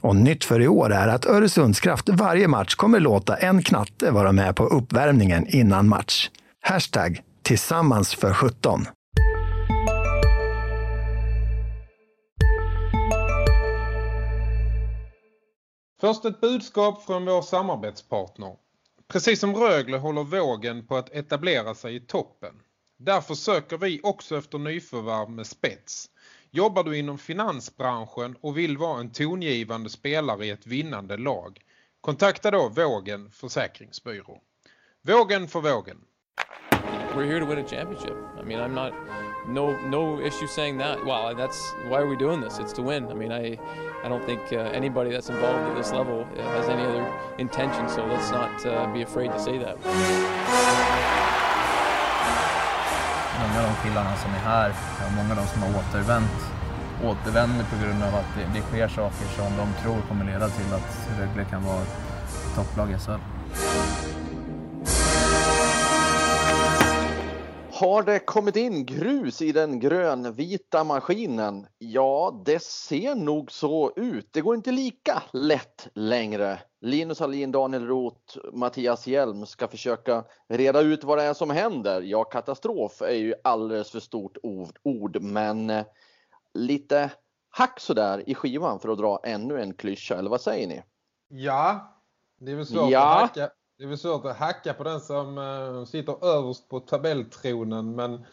Och nytt för i år är att Öresundskraft varje match kommer låta en knatte vara med på uppvärmningen innan match. Hashtag tillsammans för 17. Först ett budskap från vår samarbetspartner. Precis som Rögle håller vågen på att etablera sig i toppen. Därför söker vi också efter nyförvärv med spets. Jobbar du inom finansbranschen och vill vara en tongivande spelare i ett vinnande lag? Kontakta då Vågen Försäkringsbyrå. Vågen för vågen. We're here to win a championship. I mean, I'm not no no issue saying that. Well, that's why are we doing this? It's to win. I mean, I I don't think uh, anybody that's involved at this level has any other intention. So let's not uh, be afraid to say that. Många av de killarna som är här, och många av de som har återvänt, återvänder på grund av att det, det sker saker som de tror kommer leda till att Rögle kan vara topplag i SHL. Har det kommit in grus i den grönvita maskinen? Ja, det ser nog så ut. Det går inte lika lätt längre. Linus Hallin, Daniel Roth, Mattias Hjelm ska försöka reda ut vad det är som händer. Ja, katastrof är ju alldeles för stort ord, men eh, lite hack sådär i skivan för att dra ännu en klyscha, eller vad säger ni? Ja, det är väl svårt ja. att hacka det är väl svårt att hacka på den som eh, sitter överst på tabelltronen men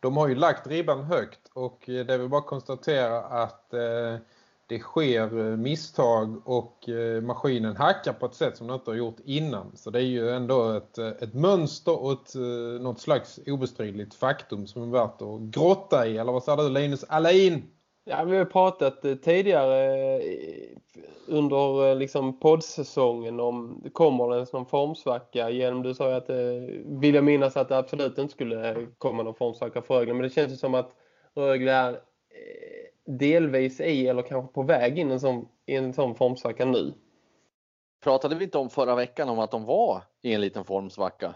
de har ju lagt ribban högt och eh, det är väl bara att konstatera att eh, det sker misstag och maskinen hackar på ett sätt som den inte har gjort innan. Så det är ju ändå ett, ett mönster och ett, något slags obestridligt faktum som är värt att grotta i. Eller vad säger du Linus Alain? Ja, vi har pratat tidigare under eh, liksom poddsäsongen om det kommer en någon formsvacka genom du sa att eh, vill jag minnas att det absolut inte skulle komma någon formsvacka för Rögle men det känns ju som att Rögle är eh, delvis i eller kanske på väg in en sån, i en sån formsvacka nu. Pratade vi inte om förra veckan om att de var i en liten formsvacka?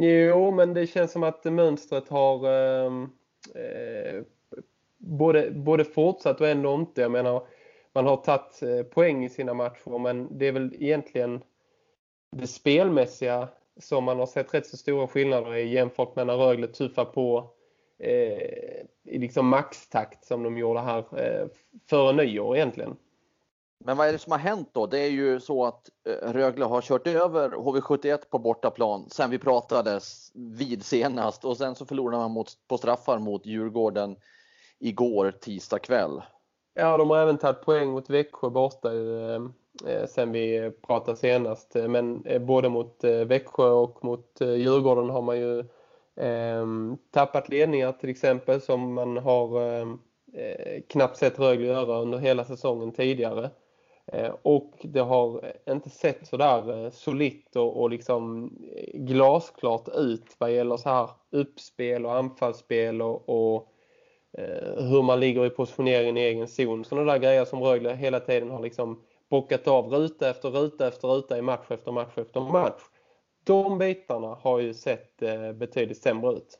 Jo, men det känns som att mönstret har eh, både, både fortsatt och ändå inte. Jag menar, man har tagit eh, poäng i sina matcher men det är väl egentligen det spelmässiga som man har sett rätt så stora skillnader i jämfört med när Rögle tuffar på eh, i liksom maxtakt som de gjorde här eh, före nyår egentligen. Men vad är det som har hänt då? Det är ju så att eh, Rögle har kört över HV71 på bortaplan sen vi pratades vid senast och sen så förlorade man mot, på straffar mot Djurgården igår tisdag kväll. Ja, de har även tagit poäng mot Växjö borta eh, eh sen vi pratade senast. Eh, men eh, både mot eh, Växjö och mot eh, Djurgården har man ju eh, tappat ledningar till exempel som man har ehm, eh, knappt sett Rögle göra under hela säsongen tidigare. Eh, och det har inte sett så där solitt och, och liksom glasklart ut vad gäller så här uppspel och anfallsspel och, och Eh, hur man ligger i positioneringen i egen zon. Sådana där grejer som Rögle hela tiden har liksom bockat av ruta efter ruta efter ruta i match efter match efter match. De bitarna har ju sett eh, betydligt sämre ut.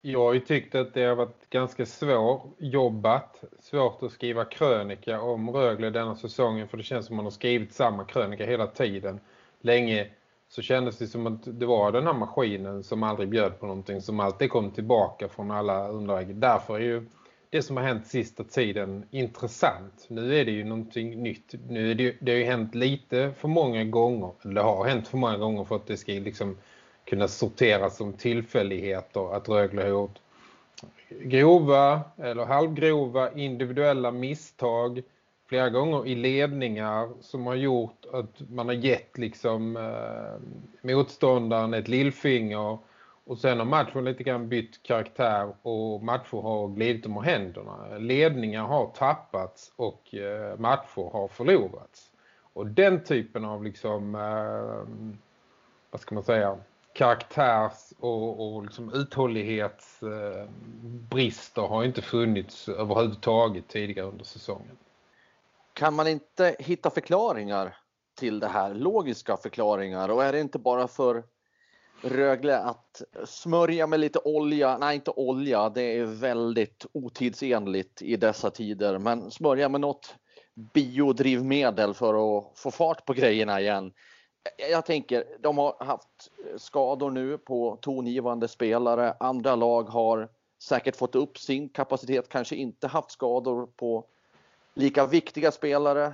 Jag har ju tyckt att det har varit ganska svårjobbat, svårt att skriva krönika om Rögle denna säsongen för det känns som att man har skrivit samma krönika hela tiden. Länge så kändes det som att det var den här maskinen som aldrig bjöd på någonting som alltid kom tillbaka från alla underläge. Därför är ju det som har hänt sista tiden intressant. Nu är det ju någonting nytt. Nu är det, det har ju hänt lite för många gånger. Det har hänt för många gånger för att det ska liksom kunna sorteras som tillfälligheter att Rögle har gjort grova eller halvgrova individuella misstag flera gånger i ledningar som har gjort att man har gett liksom eh, motståndaren ett lillfinger och sen har matchen lite grann bytt karaktär och matcher har glidit om händerna. Ledningar har tappats och eh, matcher har förlorats. Och den typen av liksom eh, vad ska man säga, karaktärs- och, och liksom uthållighetsbrister eh, har inte funnits överhuvudtaget tidigare under säsongen. Kan man inte hitta förklaringar till det här? Logiska förklaringar? Och är det inte bara för Rögle att smörja med lite olja, nej inte olja, det är väldigt otidsenligt i dessa tider, men smörja med något biodrivmedel för att få fart på grejerna igen. Jag tänker, de har haft skador nu på tongivande spelare. Andra lag har säkert fått upp sin kapacitet, kanske inte haft skador på lika viktiga spelare.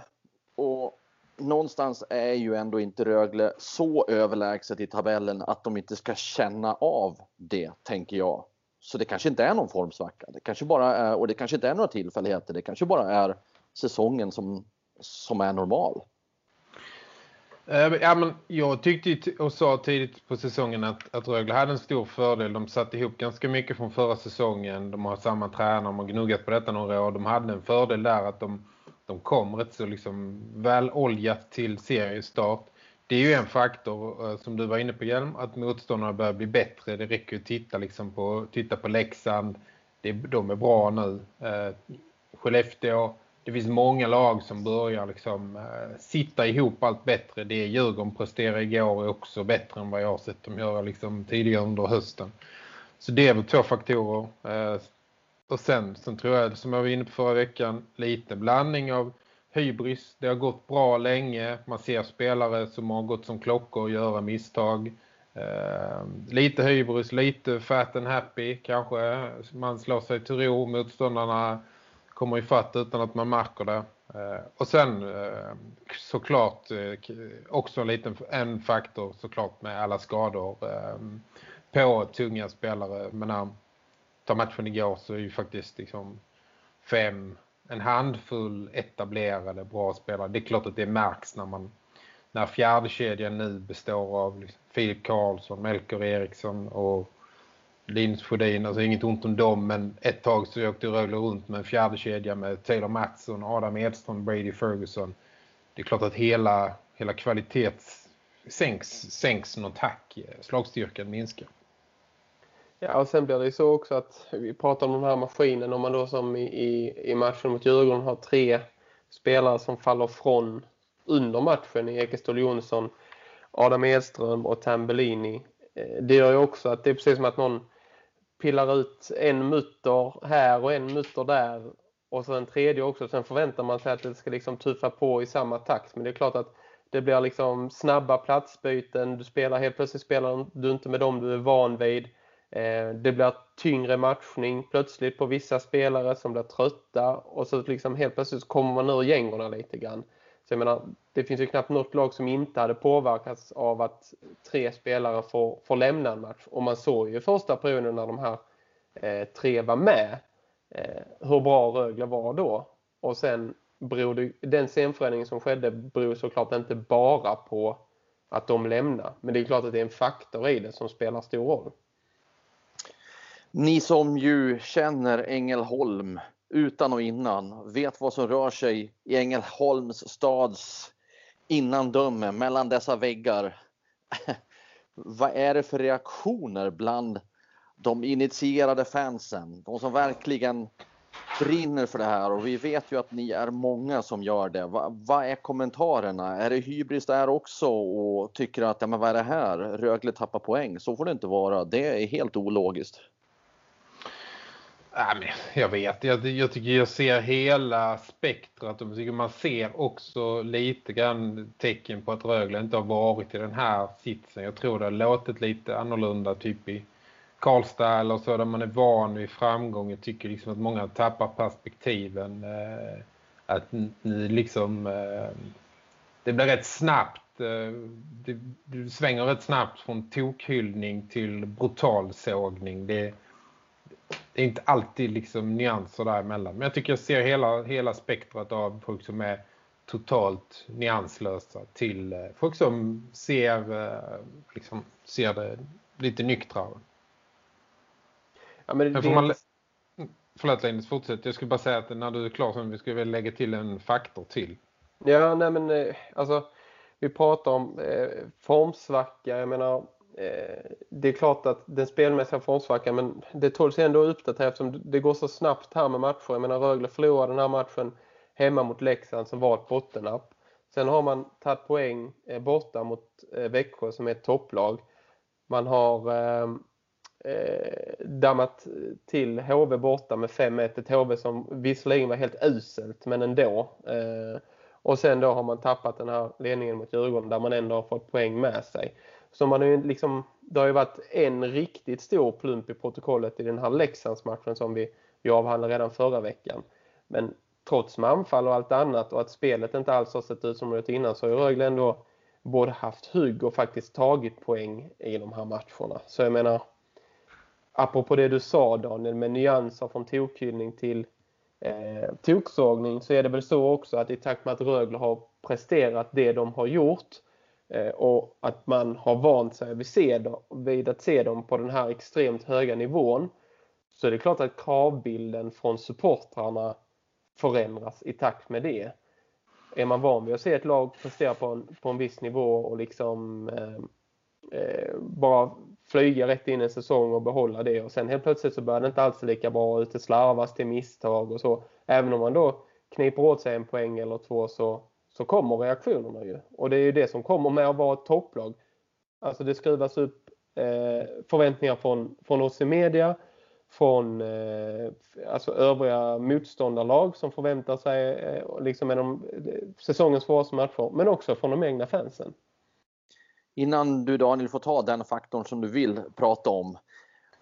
Och någonstans är ju ändå inte Rögle så överlägset i tabellen att de inte ska känna av det, tänker jag. Så det kanske inte är någon formsvacka. Det kanske bara är, och det kanske inte är några tillfälligheter. Det kanske bara är säsongen som, som är normal. Eh, ja, men jag tyckte och sa tidigt på säsongen att, att Rögle hade en stor fördel. De satte ihop ganska mycket från förra säsongen. De har samma tränare, de har gnuggat på detta några år. De hade en fördel där att de, de kom rätt så liksom väl oljat till seriestart. Det är ju en faktor eh, som du var inne på Hjelm, att motståndarna börjar bli bättre. Det räcker ju att titta, liksom på, titta på Leksand. Det, de är bra nu. Eh, Skellefteå det finns många lag som börjar liksom eh, sitta ihop allt bättre. Det Djurgården presterade igår är också bättre än vad jag har sett dem göra liksom tidigare under hösten. Så det är väl två faktorer. Eh, och sen, sen tror jag, som jag var inne på förra veckan, lite blandning av hybris. Det har gått bra länge. Man ser spelare som har gått som klockor och göra misstag. Eh, lite hybris, lite fat and happy kanske. Man slår sig till ro. Motståndarna kommer i fatt utan att man märker det. Eh, och sen eh, såklart eh, också en liten en faktor såklart med alla skador på tunga spelare. Men när tar matchen igår så är ju faktiskt liksom fem, en handfull etablerade bra spelare. Det är klart att det märks när man när fjärdekedjan nu består av liksom Filip Karlsson, Melker Eriksson och Linus Sjödin, alltså inget ont om dem men ett tag så åkte Rögle runt med en fjärde kedja med Taylor Mattsson, Adam Edström, Brady Ferguson. Det är klart att hela, hela kvalitets sänks, sänks något tack. slagstyrkan minskar. Ja, och sen blir det ju så också att vi pratar om den här maskinen. Om man då som i, i, i matchen mot Djurgården har tre spelare som faller från under matchen i Ekestol Jonsson, Adam Edström och Tambellini. Eh, det gör ju också att det är precis som att någon pillar ut en mutter här och en mutter där och så en tredje också. Sen förväntar man sig att det ska liksom tuffa på i samma takt. Men det är klart att det blir liksom snabba platsbyten. Du spelar helt plötsligt spelar du inte med dem du är van vid. Eh, det blir tyngre matchning plötsligt på vissa spelare som blir trötta och så liksom helt plötsligt kommer man ur gängorna lite grann. Så jag menar, det finns ju knappt något lag som inte hade påverkats av att tre spelare får, får lämna en match. Och man såg ju första perioden när de här eh, tre var med eh, hur bra Rögle var då. Och sen beror den scenförändringen som skedde beror såklart inte bara på att de lämnar. Men det är klart att det är en faktor i det som spelar stor roll. Ni som ju känner Ängelholm utan och innan, vet vad som rör sig i Ängelholms stads innandöme mellan dessa väggar. vad är det för reaktioner bland de initierade fansen? De som verkligen brinner för det här och vi vet ju att ni är många som gör det. Vad va är kommentarerna? Är det hybris där också och tycker att ja, men vad är det här? Rögle tappar poäng. Så får det inte vara. Det är helt ologiskt. Nej, men jag vet, jag, jag tycker jag ser hela spektrat. Man ser också lite grann tecken på att Rögle inte har varit i den här sitsen. Jag tror det har låtit lite annorlunda typ i Karlstad eller så där man är van vid framgång. Jag tycker liksom att många tappar perspektiven. Eh, att ni liksom... Eh, det blir rätt snabbt. Eh, det, svänger rätt snabbt från tokhyllning till brutal sågning. Det det är inte alltid liksom nyanser däremellan. Men jag tycker jag ser hela, hela spektrat av folk som är totalt nyanslösa till eh, folk som ser, eh, liksom, ser det lite nyktrare. Ja, men det, man... Förlåt Linus, fortsätt. Jag skulle bara säga att när du är klar så vi skulle väl lägga till en faktor till. Ja, nej men eh, alltså vi pratar om eh, formsvacka. Jag menar, Eh, det är klart att den spelmässiga formsvackan, men det tåls ändå uppdatera eftersom det går så snabbt här med matcher. Jag menar, Rögle förlorade den här matchen hemma mot Leksand som var ett bottennapp. Sen har man tagit poäng eh, borta mot eh, Växjö som är ett topplag. Man har eh, eh, dammat till HV borta med 5-1. Ett HV som visserligen var helt uselt men ändå. Eh, och sen då har man tappat den här ledningen mot Djurgården där man ändå har fått poäng med sig. Så man är liksom, det har ju varit en riktigt stor plump i protokollet i den här Leksandsmatchen som vi, vi avhandlade redan förra veckan. Men trots med anfall och allt annat och att spelet inte alls har sett ut som det gjort innan så har Rögle ändå både haft hugg och faktiskt tagit poäng i de här matcherna. Så jag menar, apropå det du sa Daniel, med nyanser från tokhyllning till eh, toksågning så är det väl så också att i takt med att Rögle har presterat det de har gjort Eh, och att man har vant sig vid, se vid att se dem på den här extremt höga nivån så är det klart att kravbilden från supportrarna förändras i takt med det. Är man van vid att se ett lag prestera på en, på en viss nivå och liksom eh, eh, bara flyga rätt in i en säsong och behålla det och sen helt plötsligt så börjar det inte alls lika bra ut, det slarvas till misstag och så. Även om man då kniper åt sig en poäng eller två så, så kommer reaktionerna ju. Och det är ju det som kommer med att vara ett topplag. Alltså det skruvas upp eh, förväntningar från, från oss i media, från eh, alltså övriga motståndarlag som förväntar sig eh, liksom en de, eh, säsongens svåraste matcher, men också från de egna fansen. Innan du Daniel får ta den faktorn som du vill prata om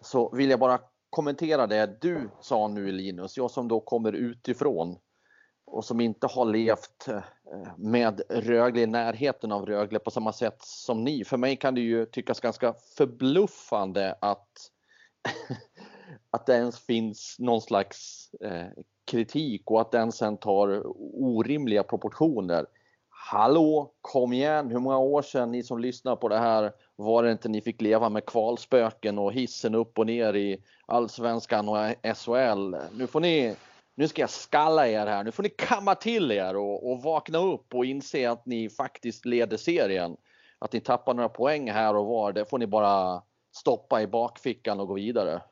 så vill jag bara kommentera det du sa nu Linus, jag som då kommer utifrån och som inte har levt eh, Eh, med Rögle i närheten av Rögle på samma sätt som ni. För mig kan det ju tyckas ganska förbluffande att, att det ens finns någon slags eh, kritik och att den sen tar orimliga proportioner hallå, kom igen, hur många år sedan ni som lyssnar på det här var det inte ni fick leva med kvalspöken och hissen upp och ner i allsvenskan och SHL. Nu får ni, nu ska jag skalla er här, nu får ni kamma till er och, och vakna upp och inse att ni faktiskt leder serien. Att ni tappar några poäng här och var, det får ni bara stoppa i bakfickan och gå vidare.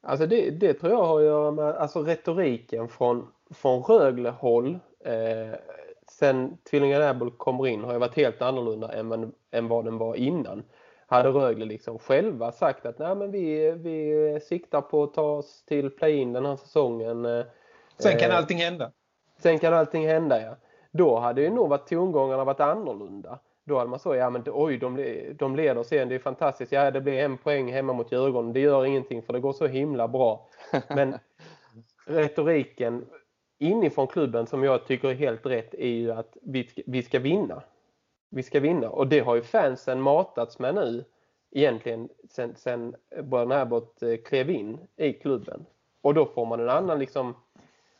Alltså det, det tror jag har att göra med alltså retoriken från, från Rögle-håll. Eh, sen Tvillingar Apple kommer in har ju varit helt annorlunda än, än vad den var innan. Hade Rögle liksom själva sagt att Nej, men vi, vi siktar på att ta oss till play-in den här säsongen. Eh, sen kan allting hända. Sen kan allting hända, ja. Då hade ju nog varit tongångarna varit annorlunda. Då hade man så, ja men oj, de, de leder sen, det är fantastiskt. Ja, det blir en poäng hemma mot Djurgården. Det gör ingenting för det går så himla bra. Men retoriken inifrån klubben som jag tycker är helt rätt är ju att vi, vi ska vinna. Vi ska vinna och det har ju fansen matats med nu egentligen sen, sen Brian eh, klev in i klubben. Och då får man en annan liksom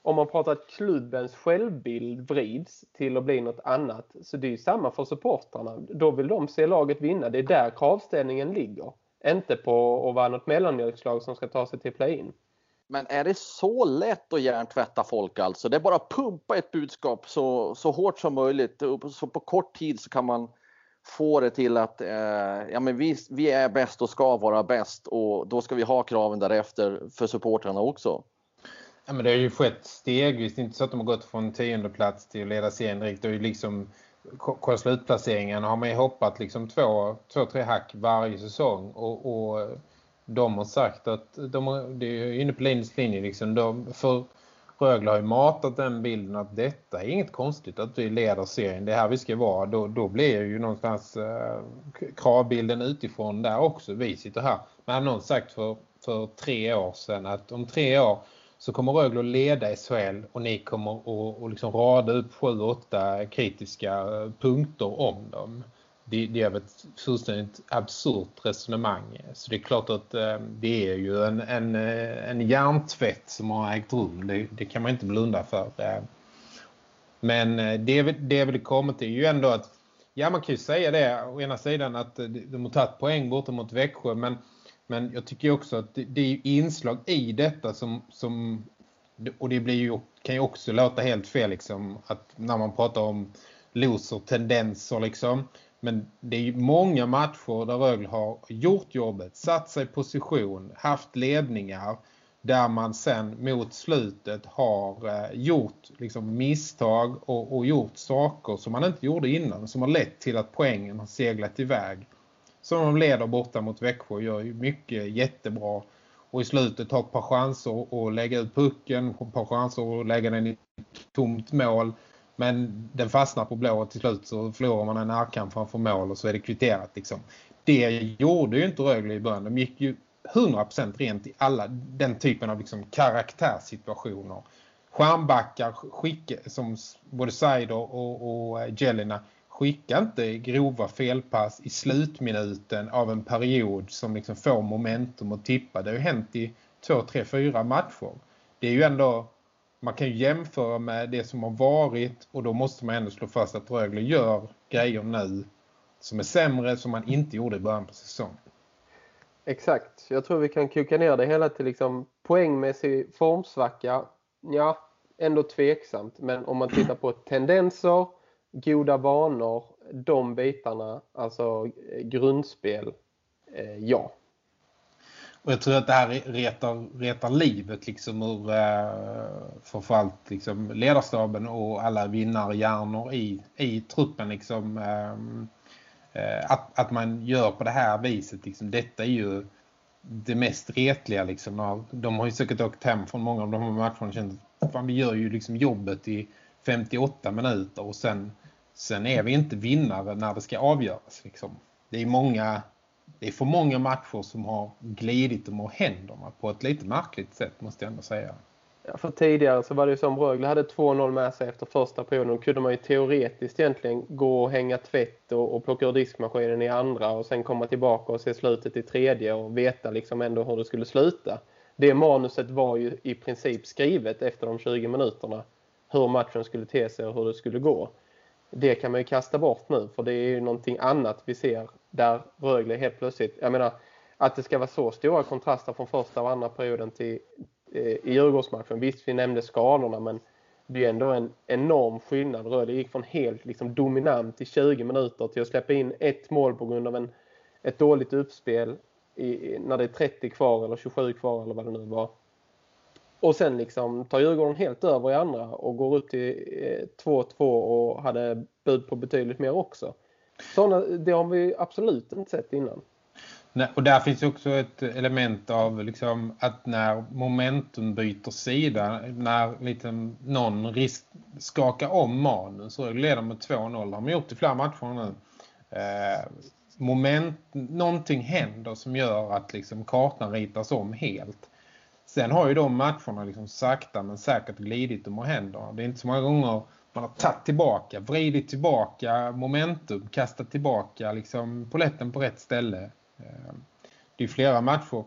om man pratar att klubbens självbild vrids till att bli något annat så det är ju samma för supportrarna. Då vill de se laget vinna. Det är där kravställningen ligger. Inte på att vara något mellanmjölkslag som ska ta sig till play-in. Men är det så lätt att hjärntvätta folk alltså? Det är bara att pumpa ett budskap så, så hårt som möjligt. Så på kort tid så kan man få det till att eh, ja, men vi, vi är bäst och ska vara bäst och då ska vi ha kraven därefter för supportrarna också. Ja, men det har ju skett stegvis. Det är inte så att de har gått från tionde plats till att leda serien direkt. Det är ju liksom kolla slutplaceringen har man ju hoppat liksom två, två, tre hack varje säsong och, och de har sagt att de, det är inne på Linus linje liksom, de, för Rögle har ju matat den bilden att detta är inget konstigt att vi leder serien, det är här vi ska vara. Då, då blir ju någonstans eh, kravbilden utifrån där också. Vi sitter här. Men hade någon sagt för, för tre år sedan att om tre år så kommer Rögle att leda SHL och ni kommer att och liksom rada upp sju, åtta kritiska eh, punkter om dem det, det är ett fullständigt absurt resonemang. Så det är klart att eh, det är ju en, en, eh, en hjärntvätt som har ägt rum. Det, det kan man inte blunda för. Men det, det vill komma till är ju ändå att ja man kan ju säga det å ena sidan att de har tagit poäng borta mot Växjö men, men jag tycker också att det, det är inslag i detta som, som och det blir ju, kan ju också låta helt fel liksom, att när man pratar om loser-tendenser liksom. Men det är ju många matcher där Rögle har gjort jobbet, satt sig i position, haft ledningar där man sen mot slutet har eh, gjort liksom, misstag och, och, gjort saker som man inte gjorde innan som har lett till att poängen har seglat iväg som de leder borta mot Växjö gör ju mycket jättebra och i slutet har ett par chanser att lägga ut pucken, ett par chanser att lägga den i tomt mål. Men den fastnar på blå och till slut så förlorar man en närkamp framför mål och så är det kvitterat liksom. Det gjorde ju inte Rögle i början. De gick ju 100% rent i alla den typen av liksom karaktärssituationer. Skärmbackar skick, som både Seider och, och Jelena skicka inte grova felpass i slutminuten av en period som liksom får momentum att tippa. Det har ju hänt i två, tre, fyra matcher. Det är ju ändå, man kan ju jämföra med det som har varit och då måste man ändå slå fast att Rögle gör grejer nu som är sämre som man inte gjorde i början på säsongen. Exakt. Jag tror vi kan koka ner det hela till liksom poängmässig formsvacka. Ja, ändå tveksamt. Men om man tittar på tendenser, goda vanor, de bitarna, alltså eh, grundspel, eh, ja. Och jag tror att det här retar, retar livet liksom ur eh, framförallt liksom ledarstaben och alla vinnarhjärnor i, i truppen liksom. Eh, eh att, att man gör på det här viset. Liksom, detta är ju det mest retliga. Liksom, de har ju säkert åkt hem från många av de här matcherna och känt att vi gör ju liksom jobbet i 58 minuter och sen, sen är vi inte vinnare när det ska avgöras. Liksom. Det är många det är för många matcher som har glidit dem och händerna på ett lite märkligt sätt måste jag ändå säga. Ja, för tidigare så var det ju som Rögle hade 2-0 med sig efter första perioden. Då kunde man ju teoretiskt egentligen gå och hänga tvätt och, och plocka ur diskmaskinen i andra och sen komma tillbaka och se slutet i tredje och veta liksom ändå hur det skulle sluta. Det manuset var ju i princip skrivet efter de 20 minuterna hur matchen skulle te sig och hur det skulle gå. Det kan man ju kasta bort nu för det är ju någonting annat vi ser där Rögle helt plötsligt, jag menar att det ska vara så stora kontraster från första och andra perioden till, Eh, i Djurgårdsmatchen. Visst, vi nämnde skadorna men det är ändå en enorm skillnad. Rögle gick från helt liksom, dominant i 20 minuter till att släppa in ett mål på grund av en, ett dåligt uppspel i, när det är 30 kvar eller 27 kvar eller vad det nu var. Och sen liksom tar Djurgården helt över i andra och går upp till eh, 2-2 och hade bud på betydligt mer också. Såna, det har vi absolut inte sett innan. Nej, och där finns också ett element av liksom att när momentum byter sida, när liksom någon risk, skakar om manus så leder med 2-0. Det har man gjort i flera matcher nu. Eh, moment, någonting händer som gör att liksom kartan ritas om helt. Sen har ju de matcherna liksom sakta men säkert glidit om och händer. Det är inte så många gånger man har tagit tillbaka, vridit tillbaka momentum, kastat tillbaka liksom poletten på rätt ställe ehm, det är flera matcher.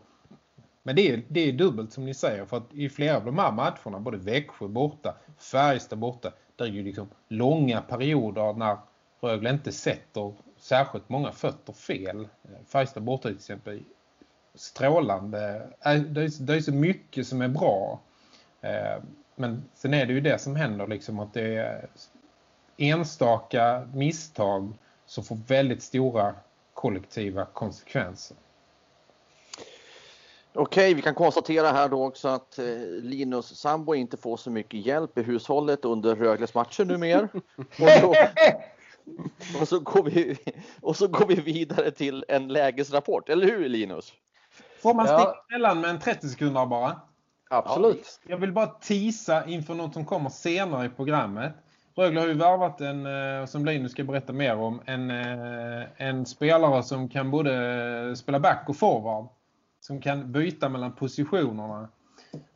Men det är, det är dubbelt som ni säger. För att i flera av de här matcherna, både Växjö borta, Färjestad borta, där är ju liksom långa perioder när Rögle inte sätter särskilt många fötter fel. Ehm, Färjestad borta till exempel strålande. Eh, det är, det är så mycket som är bra. Men sen är det ju det som händer liksom att det är enstaka misstag som får väldigt stora kollektiva konsekvenser. Okej, vi kan konstatera här då också att eh, Linus Sambo inte får så mycket hjälp i hushållet under Rögles matcher numera. Och, och, så går vi, och så går vi vidare till en lägesrapport, eller hur Linus? Får man sticka emellan med en 30 sekunder bara? Absolut. Jag vill bara tisa inför något som kommer senare i programmet. Rögle har ju värvat en, eh, som Linus ska berätta mer om, en, eh, en spelare som kan både spela back och forward. Som kan byta mellan positionerna.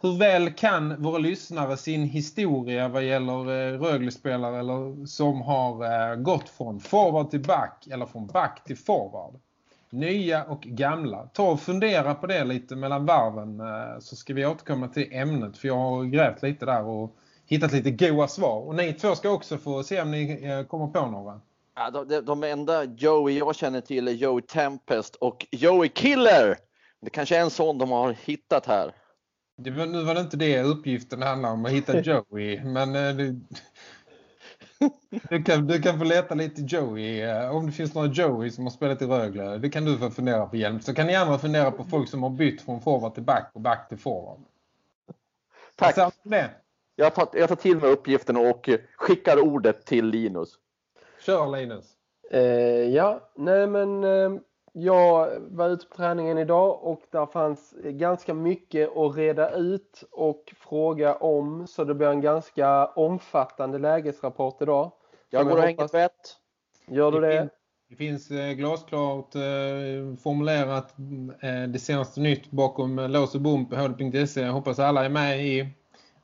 Hur väl kan våra lyssnare sin historia vad gäller eh, Rögle-spelare eller som har gått från forward till back eller från back till forward? Nya och gamla. Ta och fundera på det lite mellan varven så ska vi återkomma till ämnet för jag har grävt lite där och hittat lite goa svar. Och ni två ska också få se om ni eh, kommer på några. Ja, de, de enda Joey jag känner till är Joey Tempest och Joey Killer. Det kanske är en sån de har hittat här. Det var, nu var det inte det uppgiften handlar om, att hitta Joey. men, eh, det... Du kan, du kan få leta lite Joey. eh, Om det finns några Joey som har spelat i Rögle. Det kan du få fundera på hjälp. Så kan ni andra fundera på folk som har bytt från forward till back och back till forward. Tack. Det. Jag tar, jag tar till mig uppgiften och skickar ordet till Linus. Kör Linus. Eh, ja, nej men eh, jag var ute på träningen idag och där fanns ganska mycket att reda ut och fråga om. Så det blir en ganska omfattande lägesrapport idag. Jag går och hänger hoppas- tvätt. Gör du Det det? fin- Det finns eh, glasklart eh, formulerat eh, det senaste nytt bakom lås och bom på hd.se. Jag hoppas alla är med i,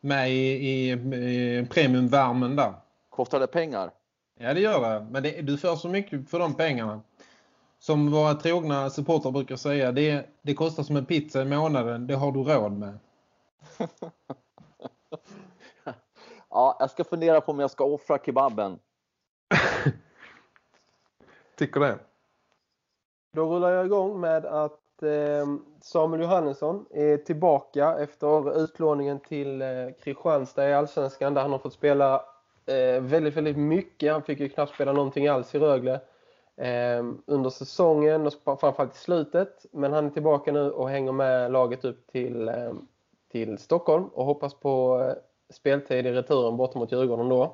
med i, i, i premiumvärmen där. Kostar det pengar? Ja, det gör det. Men det, du får så mycket för de pengarna. Som våra trogna supportrar brukar säga, det, det kostar som en pizza i månaden. Det har du råd med. Ja, jag ska fundera på om jag ska offra kebaben. Tycker det. Då rullar jag igång med att eh, Samuel Johannesson är tillbaka efter utlåningen till eh, Kristianstad i Allsvenskan där han har fått spela eh, väldigt, väldigt mycket. Han fick ju knappt spela någonting alls i Rögle eh, Ehm, under säsongen och framförallt i slutet. Men han är tillbaka nu och hänger med laget upp till, eh, till Stockholm och hoppas på eh, speltid i returen borta mot Djurgården då.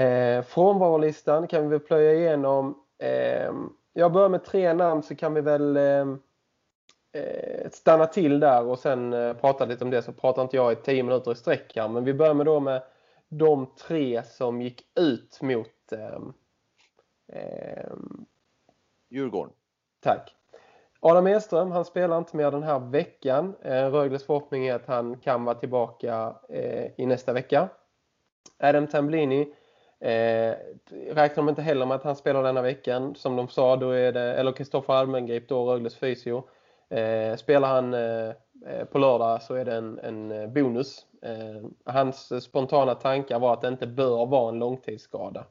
Eh, frånvarolistan kan vi väl plöja igenom. Eh, jag börjar med tre namn så kan vi väl eh, eh, stanna till där och sen eh, prata lite om det. Så pratar inte jag i tio minuter i sträck här. Men vi börjar med då med de tre som gick ut mot ehm, eh, Djurgården. Tack. Adam Edström, han spelar inte mer den här veckan. Eh, Rögles förhoppning är att han kan vara tillbaka eh, i nästa vecka. Adam Tamblini eh, räknar de inte heller med att han spelar denna veckan. Som de sa, då är det, eller Kristoffer Almengrip då, Rögles fysio. Eh, spelar han eh, eh, på lördag så är det en, en eh, bonus. Hans spontana tankar var att det inte bör vara en långtidsskada.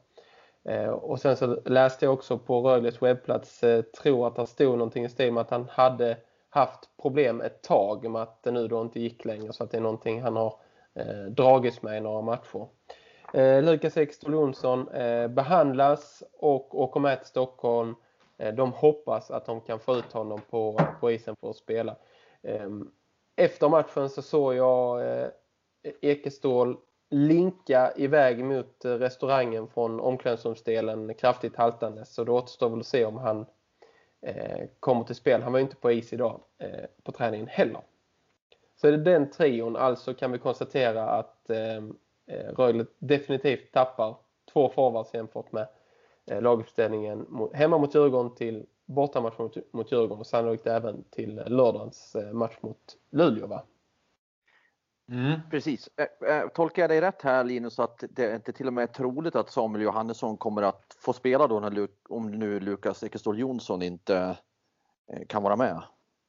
Eh, och sen så läste jag också på Rögles webbplats, eh, tror att det stod någonting i stil med att han hade haft problem ett tag med att det nu då inte gick längre så att det är någonting han har eh, dragits med i några matcher. Eh, Lukas Ekstol Jonsson eh, behandlas och åker med till Stockholm. Eh, de hoppas att de kan få ut honom på, på isen för att spela. Eh, efter matchen så såg jag eh, Ekestål linka iväg mot eh, restaurangen från omklädningsrumsdelen kraftigt haltande. Så det återstår väl att se om han eh, kommer till spel. Han var ju inte på is idag eh, på träningen heller. Så är det den trion. Alltså kan vi konstatera att eh, eh, Rögle definitivt tappar två forwards jämfört med eh, laguppställningen mot, hemma mot Djurgården till bortamatch mot, mot Djurgården och sannolikt även till eh, lördagens eh, match mot Luleå va? Mm. Precis. Tolkar jag dig rätt här Linus att det inte till och med är troligt att Samuel Johannesson kommer att få spela då när, om nu Lukas Ekeståhl Jonsson inte eh, kan vara med?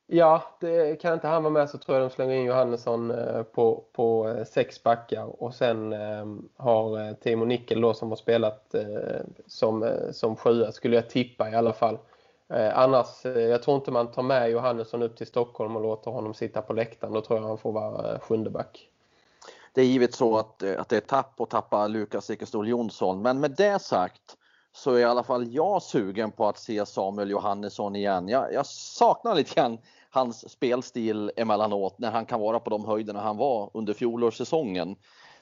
Ja, det, kan inte han vara med så tror jag de slänger in Johannesson eh, på, på eh, sex backar och sen har Timo Nickel då som har spelat som, som sjua skulle jag tippa i alla fall. Eh, annars, eh, jag tror inte man tar med Johannesson upp till Stockholm och låter honom sitta på läktaren. Då tror jag han får vara eh, sjunde back. Det är givet så att, eh, att det är tapp att tappa Lukas Ekestol Jonsson. Men med det sagt så är i alla fall jag sugen på att se Samuel Johannesson igen. Jag, jag saknar lite grann hans spelstil emellanåt när han kan vara på de höjderna han var under fjolårssäsongen.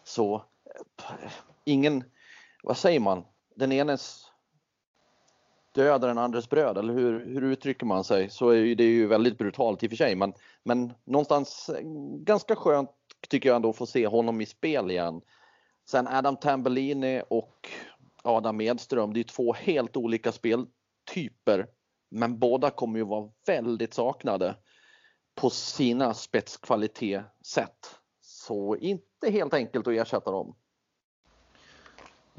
Så eh, ingen, vad säger man, den enes dödar en den andres bröd eller hur, hur uttrycker man sig? Så är det ju väldigt brutalt i och för sig men, men någonstans eh, ganska skönt tycker jag ändå att få se honom i spel igen. Sen Adam Tambellini och Adam Edström, det är två helt olika speltyper men båda kommer ju vara väldigt saknade på sina spetskvalitet sätt. Så inte helt enkelt att ersätta dem.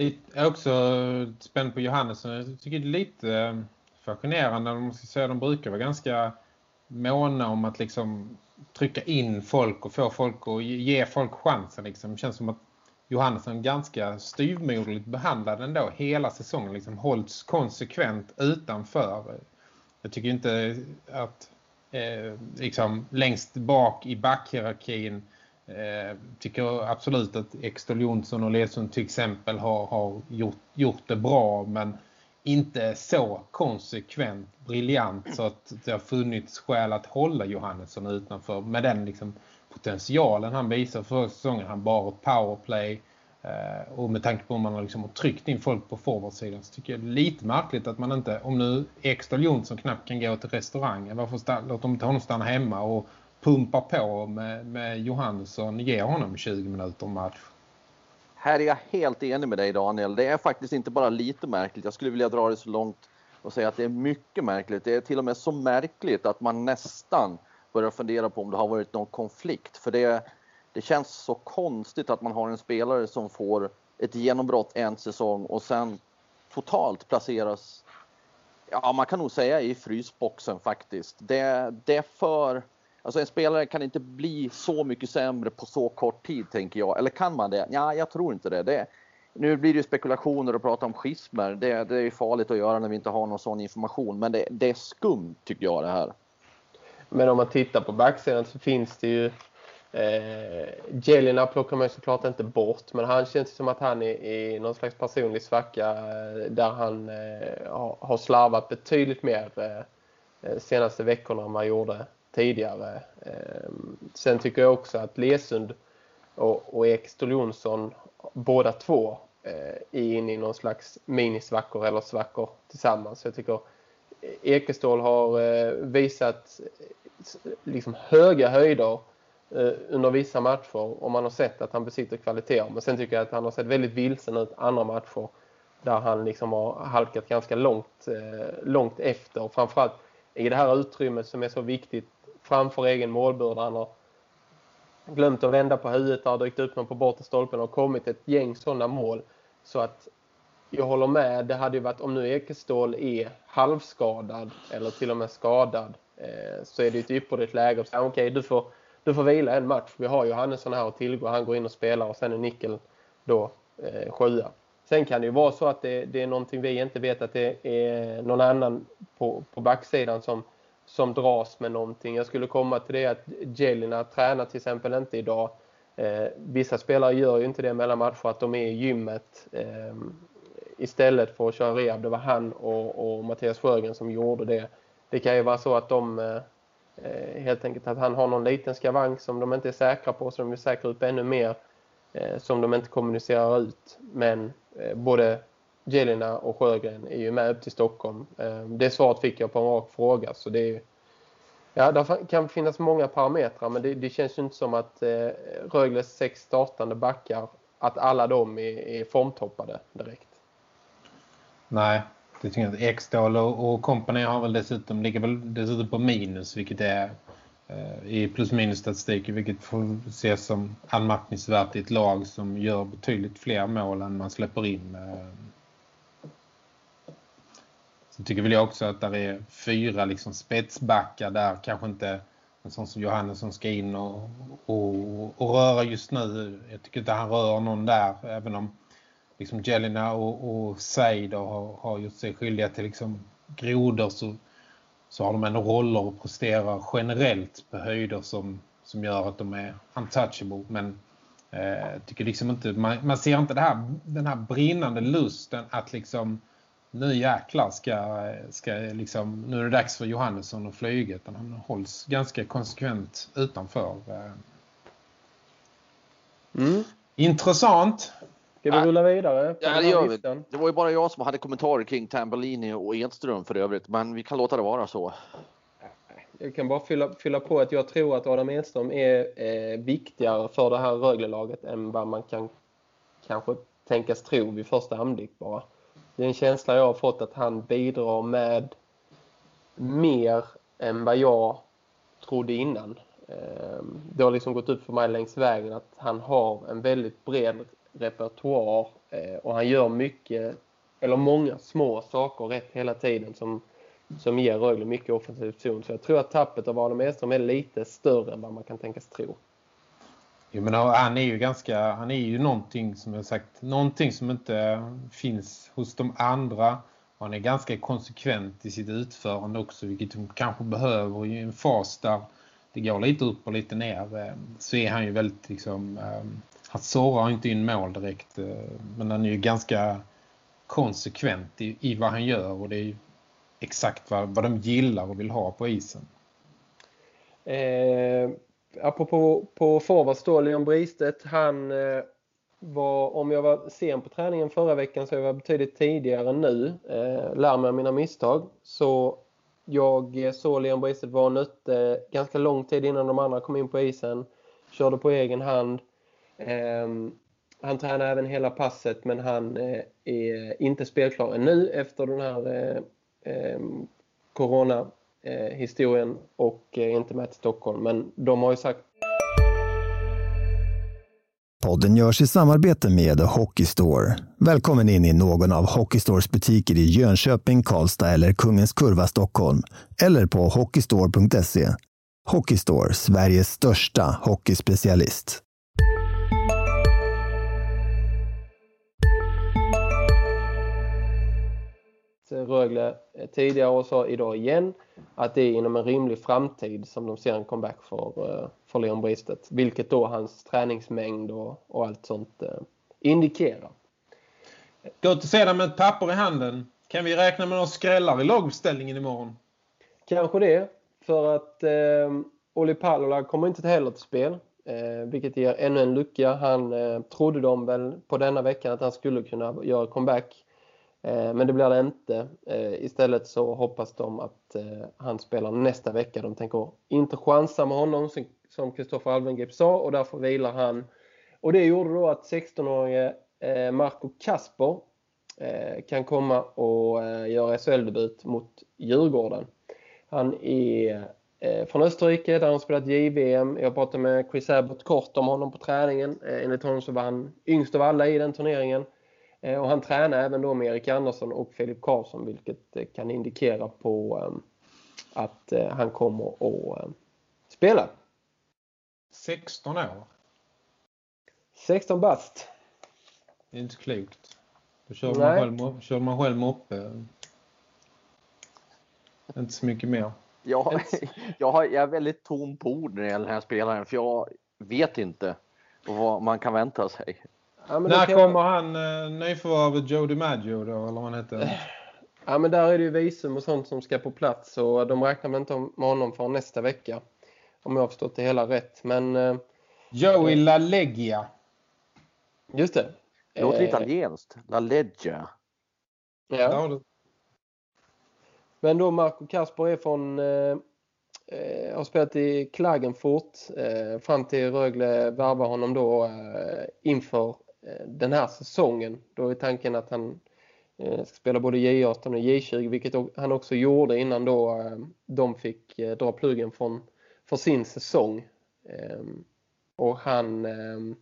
Jag är också eh, spänd på Johannesson. Jag tycker det är lite eh, fascinerande. De, måste säga, de brukar vara ganska måna om att liksom trycka in folk och få folk och ge folk chansen. Liksom. Det känns som att Johannesson ganska styvmoderligt behandlad ändå hela säsongen. Liksom hålls konsekvent utanför. Jag tycker inte att eh, liksom längst bak i backhierarkin Eh, tycker absolut att Extol Jonsson och Ledsund till exempel har, har gjort, gjort det bra men inte så konsekvent briljant så att det har funnits skäl att hålla Johannesson utanför med den liksom potentialen han visar förra säsongen. Han bara ett powerplay eh, och med tanke på om man har liksom tryckt in folk på forwardsidan så tycker jag det är lite märkligt att man inte, om nu Ekstad Jonsson knappt kan gå till restaurangen, varför låter de inte honom stanna hemma och pumpa på med, med Johansson, ge honom 20 minuter match. Här är jag helt enig med dig Daniel. Det är faktiskt inte bara lite märkligt. Jag skulle vilja dra det så långt och säga att det är mycket märkligt. Det är till och med så märkligt att man nästan börjar fundera på om det har varit någon konflikt. För det, det känns så konstigt att man har en spelare som får ett genombrott en säsong och sen totalt placeras, ja man kan nog säga i frysboxen faktiskt. Det, det är för Alltså en spelare kan inte bli så mycket sämre på så kort tid tänker jag. Eller kan man det? Ja, jag tror inte det. det nu blir det spekulationer och prata om schismer. Det, det är farligt att göra när vi inte har någon sån information. Men det, det är skumt tycker jag det här. Men om man tittar på backsidan så finns det ju Eh, Jelina plockar man såklart inte bort men han känns som att han är i någon slags personlig svacka eh, där han eh, har, har slarvat betydligt mer eh, eh senaste veckorna än man gjorde tidigare. Ehm, sen tycker jag också att Lesund och, och Ekstol Jonsson, båda två, eh, är inne i någon slags minisvackor eller svackor tillsammans. Jag tycker eh, Ekestål har eh, visat liksom höga höjder under vissa matcher och man har sett att han besitter kvaliteter. Men sen tycker jag att han har sett väldigt vilsen ut andra matcher där han liksom har halkat ganska långt, långt efter. Framförallt i det här utrymmet som är så viktigt framför egen målbörda. Han har glömt att vända på huvudet och har dykt upp någon på bortre stolpen och kommit ett gäng sådana mål. Så att jag håller med. Det hade ju varit om nu Ekestål är halvskadad eller till och med skadad eh, så är det ett ypperligt läge att säga okej okay, du, får, du får vila en match. Vi har Johannesson här att tillgå. Han går in och spelar och sen är Nickel då eh, sjua. Sen kan det ju vara så att det, det, är någonting vi inte vet att det är någon annan på, på backsidan som som dras med någonting. Jag skulle komma till det att Jelina tränar till exempel inte idag. Eh, vissa spelare gör ju inte det mellan matcher att de är i gymmet eh, istället för att köra rehab. Det var han och, och Mattias Sjögren som gjorde det. Det kan ju vara så att de eh, eh helt enkelt att han har någon liten skavank som de inte är säkra på så de vill säkra upp ännu mer eh, som de inte kommunicerar ut. Men eh, både Jelina och Sjögren är ju med upp till Stockholm. Eh, det svaret fick jag på en rak fråga. Så det är, ja, det kan finnas många parametrar men det, det känns ju inte som att eh, Rögles sex startande backar att alla de är, är formtoppade direkt. Nej, det tycker jag inte. Ekstål och, och company har väl dessutom, ligger väl dessutom på minus vilket är eh, i plus minus statistik vilket får ses som anmärkningsvärt i ett lag som gör betydligt fler mål än man släpper in. Eh, Sen tycker väl jag också att det är fyra liksom spetsbackar där kanske inte en sån som Johannesson ska in och, och, och röra just nu. Jag tycker inte han rör någon där även om liksom Jelina och, och Seid har, har gjort sig skyldiga till liksom grodor så, så har de ändå roller och presterar generellt på höjder som, som gör att de är untouchable. Men eh, tycker liksom inte, man, man ser inte det här, den här brinnande lusten att liksom nu jäklar ska, ska liksom, nu är det dags för Johannesson och flyget. Han hålls ganska konsekvent utanför. Eh. Mm. Intressant. Ska vi rulla vidare? Ja, det, gör vi. det var ju bara jag som hade kommentarer kring Tambellini och Edström för övrigt. Men vi kan låta det vara så. Jag kan bara fylla, fylla på att jag tror att Adam Edström är eh, viktigare för det här Rögle-laget än vad man kan kanske tänkas tro vid första anblick bara det är en känsla jag har fått att han bidrar med mer än vad jag trodde innan. Ehm, det har liksom gått upp för mig längs vägen att han har en väldigt bred repertoar eh, och han gör mycket eller många små saker rätt hela tiden som, som ger Rögle mycket offensivt zon. Så jag tror att tappet av Adam Edström är lite större än vad man kan tänkas tro. Jag menar, han är ju ganska, han är ju någonting som jag sagt, någonting som inte finns hos de andra. Och han är ganska konsekvent i sitt utförande också, vilket de kanske behöver i en fas där det går lite upp och lite ner ehm, så är han ju väldigt liksom, ehm, han sårar inte in mål direkt eh, men han är ju ganska konsekvent i, i vad han gör och det är exakt vad, vad de gillar och vill ha på isen. Eh, apropå på forwards då, Leon Bristedt, han eh, var, om jag var sen på träningen förra veckan så jag var betydligt tidigare nu, eh, lär mig av mina misstag. Så jag eh, såg Leon Bristedt var nötte ganska lång tid innan de andra kom in på isen. Körde på egen hand. Eh, han tränar även hela passet men han eh, är inte spelklar ännu efter den här eh, ehm, eh, historien och eh, inte med till Stockholm. Men de har ju sagt Podden görs i samarbete med Hockeystore. Välkommen in i någon av Hockeystores butiker i Jönköping, Karlstad eller Kungens Kurva, Stockholm. Eller på hockeystore.se. Hockeystore, Sveriges största hockeyspecialist. Rögle tidigare och sa idag igen att det är inom en rimlig framtid som de ser en comeback för, eh, för Leon Bristet. Vilket då hans träningsmängd och, och allt sånt eh, indikerar. Gott att se dig med ett papper i handen. Kan vi räkna med några skrällar i laguppställningen imorgon? Kanske det. För att eh, Olli Pallola kommer inte heller till spel. Eh, vilket ger ännu en lucka. Han eh, trodde de väl på denna veckan att han skulle kunna göra comeback. Eh, men det blir det inte. Eh, istället så hoppas de att eh, han spelar nästa vecka. De tänker inte chansa med honom som Kristoffer Alvengrip sa och därför vilar han. Och det gjorde då att 16-årige Marco Kasper kan komma och göra SHL-debut mot Djurgården. Han är från Österrike där han spelat JVM. Jag pratade med Chris Abbott kort om honom på träningen. Enligt honom så var han yngst av alla i den turneringen. Och han tränar även då med Erik Andersson och Filip Karlsson vilket kan indikera på att han kommer att spela. 16 år? 16 bast. Det är inte klokt. Då kör man själv, kör man själv moppe. Inte så mycket mer. Jag, jag, har, jag är väldigt tom på ord när det gäller den här spelaren för jag vet inte vad man kan vänta sig. Ja, När kommer han eh, nyförvärvet Joe DiMaggio då, eller vad han heter? Ja, men där är det ju visum och sånt som ska på plats och de räknar inte med honom för nästa vecka. Om jag har förstått det hela rätt. Men, eh, Joey La Leggia. Just det. Det låter eh, italienskt. La Leggia. Ja. Men då Marco Kasper är från eh, eh, har spelat i Klagenfurt eh, fram till Rögle värvar honom då eh, inför Eh, Eh, den här säsongen. Då är tanken att han eh, ska spela både J18 och J20 vilket han också gjorde innan då eh, de fick dra pluggen från för sin säsong. Ehm, och han ehm,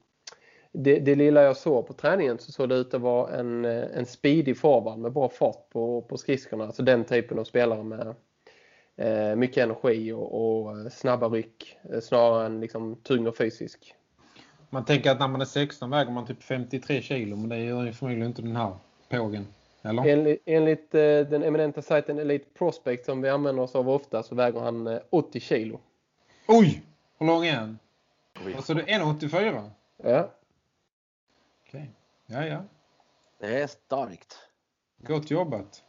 det, det lilla jag såg på träningen så såg det ut att vara en, en speedy forward med bra fart på, på skridskorna. Alltså den typen av spelare med eh, mycket energi och, och snabba ryck snarare än liksom tung och fysisk. Man tänker att när man är 16 väger man typ 53 kilo men det gör ju förmodligen inte den här pågen. Eller? Enligt, enligt eh, den eminenta sajten Elite Prospect som vi använder oss av ofta så väger han eh, 80 kilo. Oj! Hur lång är han? Alltså du är 1,84? Ja. Okej. Ja, ja. Det är starkt. Gott jobbat.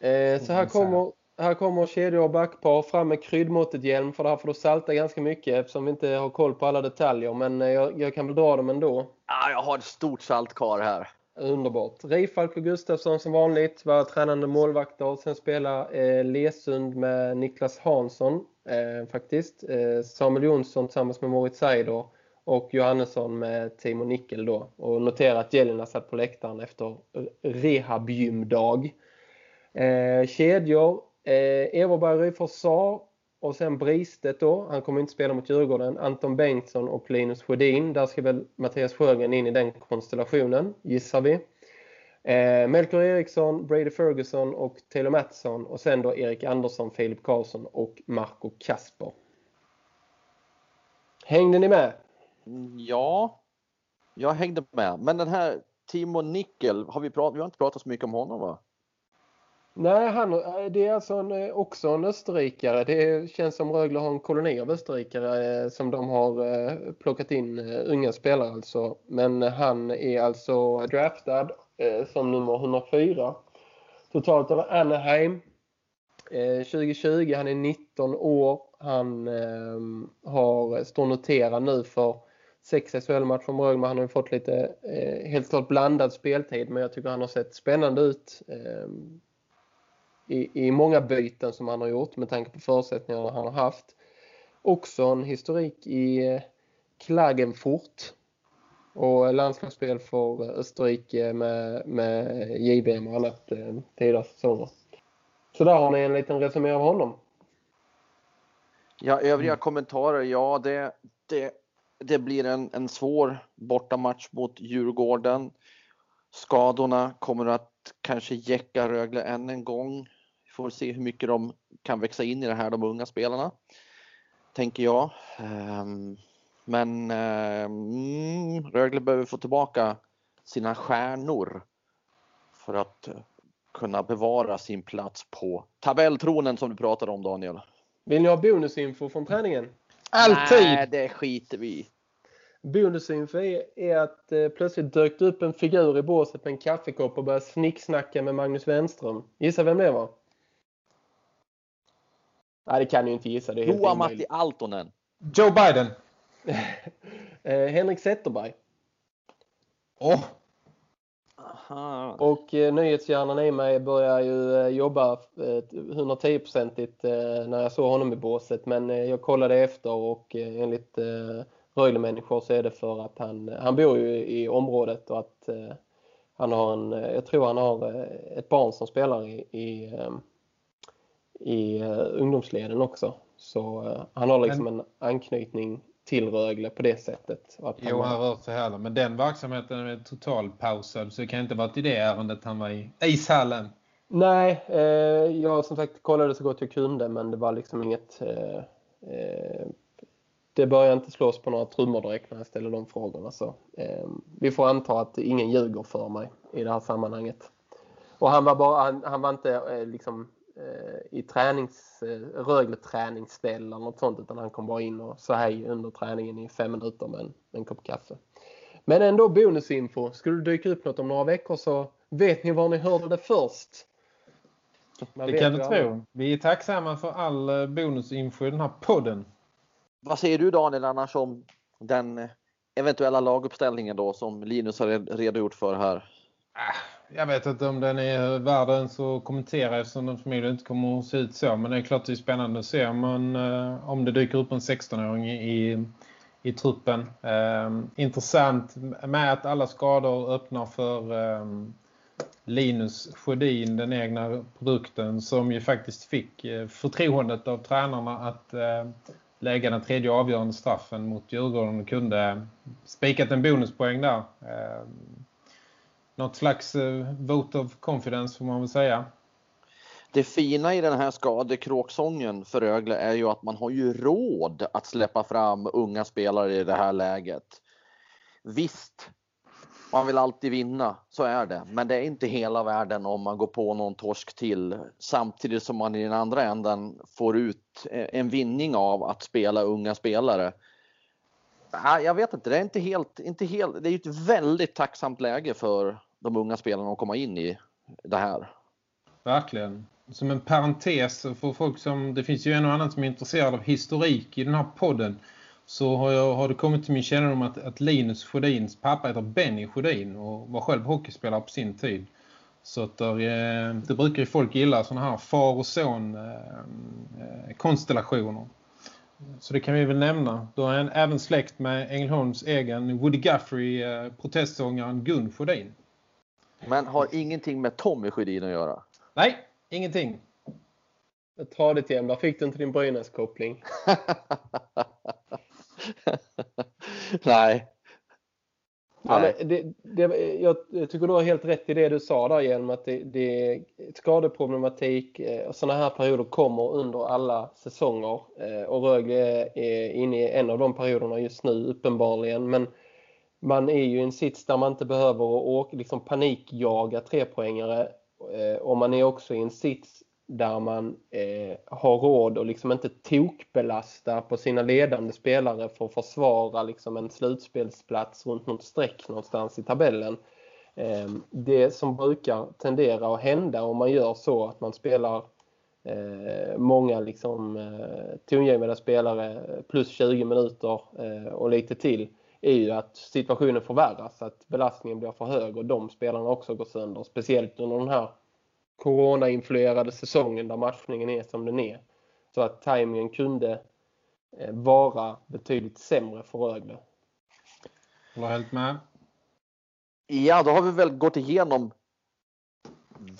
Eh, så här kommer, här kommer kedjor och backpar fram med kryddmåttet hjälm för det här får du salta ganska mycket eftersom vi inte har koll på alla detaljer men eh, jag, jag kan väl dra dem ändå. Ja, jag har ett stort saltkar här. Underbart. Rifalk och Gustafsson som vanligt var tränande målvakter. Sen spela eh, Lesund med Niklas Hansson eh, faktiskt. Eh, Samuel Jonsson tillsammans med Moritz Seider och Johannesson med Timo Nickel då. Och notera att Jelena satt på läktaren efter rehabgymdag. Eh, kedjor Eh, Everberg Ryfors sa och sen Bristet då. Han kommer inte spela mot Djurgården. Anton Bengtsson och Linus Sjödin. Där ska väl Mattias Sjögren in i den konstellationen, gissar vi. Eh, Melker Eriksson, Brady Ferguson och Taylor Mattsson. Och sen då Erik Andersson, Filip Karlsson och Marco Kasper. Hängde ni med? Mm, ja, jag hängde med. Men den här Timo Nickel, har vi, prat, vi har inte pratat så mycket om honom va? Nej, han, eh, det är alltså en, eh, också en österrikare. Det känns som Rögle har en koloni av österrikare eh, som de har plockat in unga spelare alltså. Men han är alltså draftad som nummer 104. Totalt av Anaheim 2020. Han är 19 år. Han har, står noterad nu för sex SHL-matcher med Rögle. Han har fått lite helt klart blandad speltid men jag tycker han har sett spännande ut ehm, i, i många byten som han har gjort med tanke på förutsättningarna han har haft. Också en historik i eh, Klagenfurt och landslagsspel för Österrike med, med JVM och annat eh, tidigare säsonger. Så där har ni en liten resumé av honom. Ja, övriga mm. kommentarer. Ja, det, det, det blir en, en svår bortamatch mot Djurgården. Skadorna kommer att kanske jäcka Rögle än en gång får se hur mycket de kan växa in i det här, de unga spelarna. Tänker jag. Ehm, men mm, Rögle behöver få tillbaka sina stjärnor för att kunna bevara sin plats på tabelltronen som du pratade om Daniel. Vill ni ha bonusinfo från träningen? Alltid! Nej, det skiter vi i. Bonusinfo är, är att eh, plötsligt dök upp en figur i båset med en kaffekopp och började snicksnacka med Magnus Wenström. Gissa vem det var? Nej, det kan ni inte gissa. Det är Joa Matti Altonen. Joe Biden. eh, Henrik Zetterberg. Åh! Oh. Och eh, nyhetshjärnan i mig börjar ju eh, jobba eh, 110-procentigt eh, när jag såg honom i båset. Men eh, jag kollade efter och eh, enligt eh, Rögle-människor så är det för att han, han bor ju i området och att eh, han har en, jag tror han har ett barn som spelar i, i i uh, ungdomsleden också. Så uh, han har liksom men, en anknytning till Rögle på det sättet. Att han jo, han rör sig heller. Men den verksamheten är totalpausad så det kan inte varit i det ärendet han var i ishallen. Nej, eh, jag som sagt kollade så gott jag kunde men det var liksom inget... Eh, eh, det börjar inte slås på några trummor direkt när jag ställer de frågorna. Så, eh, vi får anta att ingen ljuger för mig i det här sammanhanget. Och han var, bara, han, han var inte eh, liksom Eh, i tränings, eh, Rögle träningsställ eller något sånt utan han kom bara in och sa hej under träningen i fem minuter med en, en kopp kaffe. Men ändå bonusinfo. Skulle det dyka upp något om några veckor så vet ni var ni hörde det först. Man det kan du tro. Vi är tacksamma för all eh, bonusinfo i den här podden. Vad säger du Daniel annars om den eventuella laguppställningen då som Linus har redogjort för här? Ah, jag vet inte om den är värd så kommentera eftersom den förmodligen inte kommer att se ut så. Men det är klart det är spännande att se om, man, eh, om det dyker upp en 16-åring i, i truppen. Eh, intressant med att alla skador öppnar för eh, Linus Sjödin, den egna produkten som ju faktiskt fick eh, förtroendet av tränarna att eh, lägga den tredje avgörande straffen mot Djurgården och kunde spikat en bonuspoäng där. Eh, något slags eh, vote of confidence får man väl säga. Det fina i den här skadekråksången för Rögle är ju att man har ju råd att släppa fram unga spelare i det här läget. Visst, man vill alltid vinna, så är det. Men det är inte hela världen om man går på någon torsk till samtidigt som man i den andra änden får ut eh, en vinning av att spela unga spelare. Jag vet inte, det är inte helt, inte helt, det är ju ett väldigt tacksamt läge för de unga spelarna att komma in i det här. Verkligen. Som en parentes för folk som, det finns ju en och annan som är intresserad av historik i den här podden så har, jag, har det kommit till min kännedom att, att Linus Sjödins pappa heter Benny Sjödin och var själv hockeyspelare på sin tid. Så att där, eh, det brukar ju folk gilla sådana här far och son eh, eh, konstellationer. Så det kan vi väl nämna. Då är han även släkt med Ängelholms egen Woody Guthrie, eh, protestsångaren Gun Sjödin. Men har ingenting med Tommy Sjödin att göra? Nej, ingenting. Tradigt igen, där fick du inte din Brynäs-koppling. Nej. Ja, det, det, jag tycker du har helt rätt i det du sa där genom att det, det skadeproblematik eh, och sådana här perioder kommer under alla säsonger eh, och Rögle är inne i en av de perioderna just nu uppenbarligen men man är ju i en sits där man inte behöver åka, liksom panikjaga trepoängare eh, och man är också i en sits där man eh, har råd och liksom inte tokbelasta på sina ledande spelare för att försvara liksom en slutspelsplats runt något streck någonstans i tabellen. Eh, det som brukar tendera att hända om man gör så att man spelar eh, många liksom, eh, tongivande spelare plus 20 minuter eh, och lite till är ju att situationen förvärras, att belastningen blir för hög och de spelarna också går sönder. Speciellt under den här corona-influerade säsongen där matchningen är som den är. Så att tajmingen kunde eh, vara betydligt sämre för Rögle. Håller helt med. Ja, då har vi väl gått igenom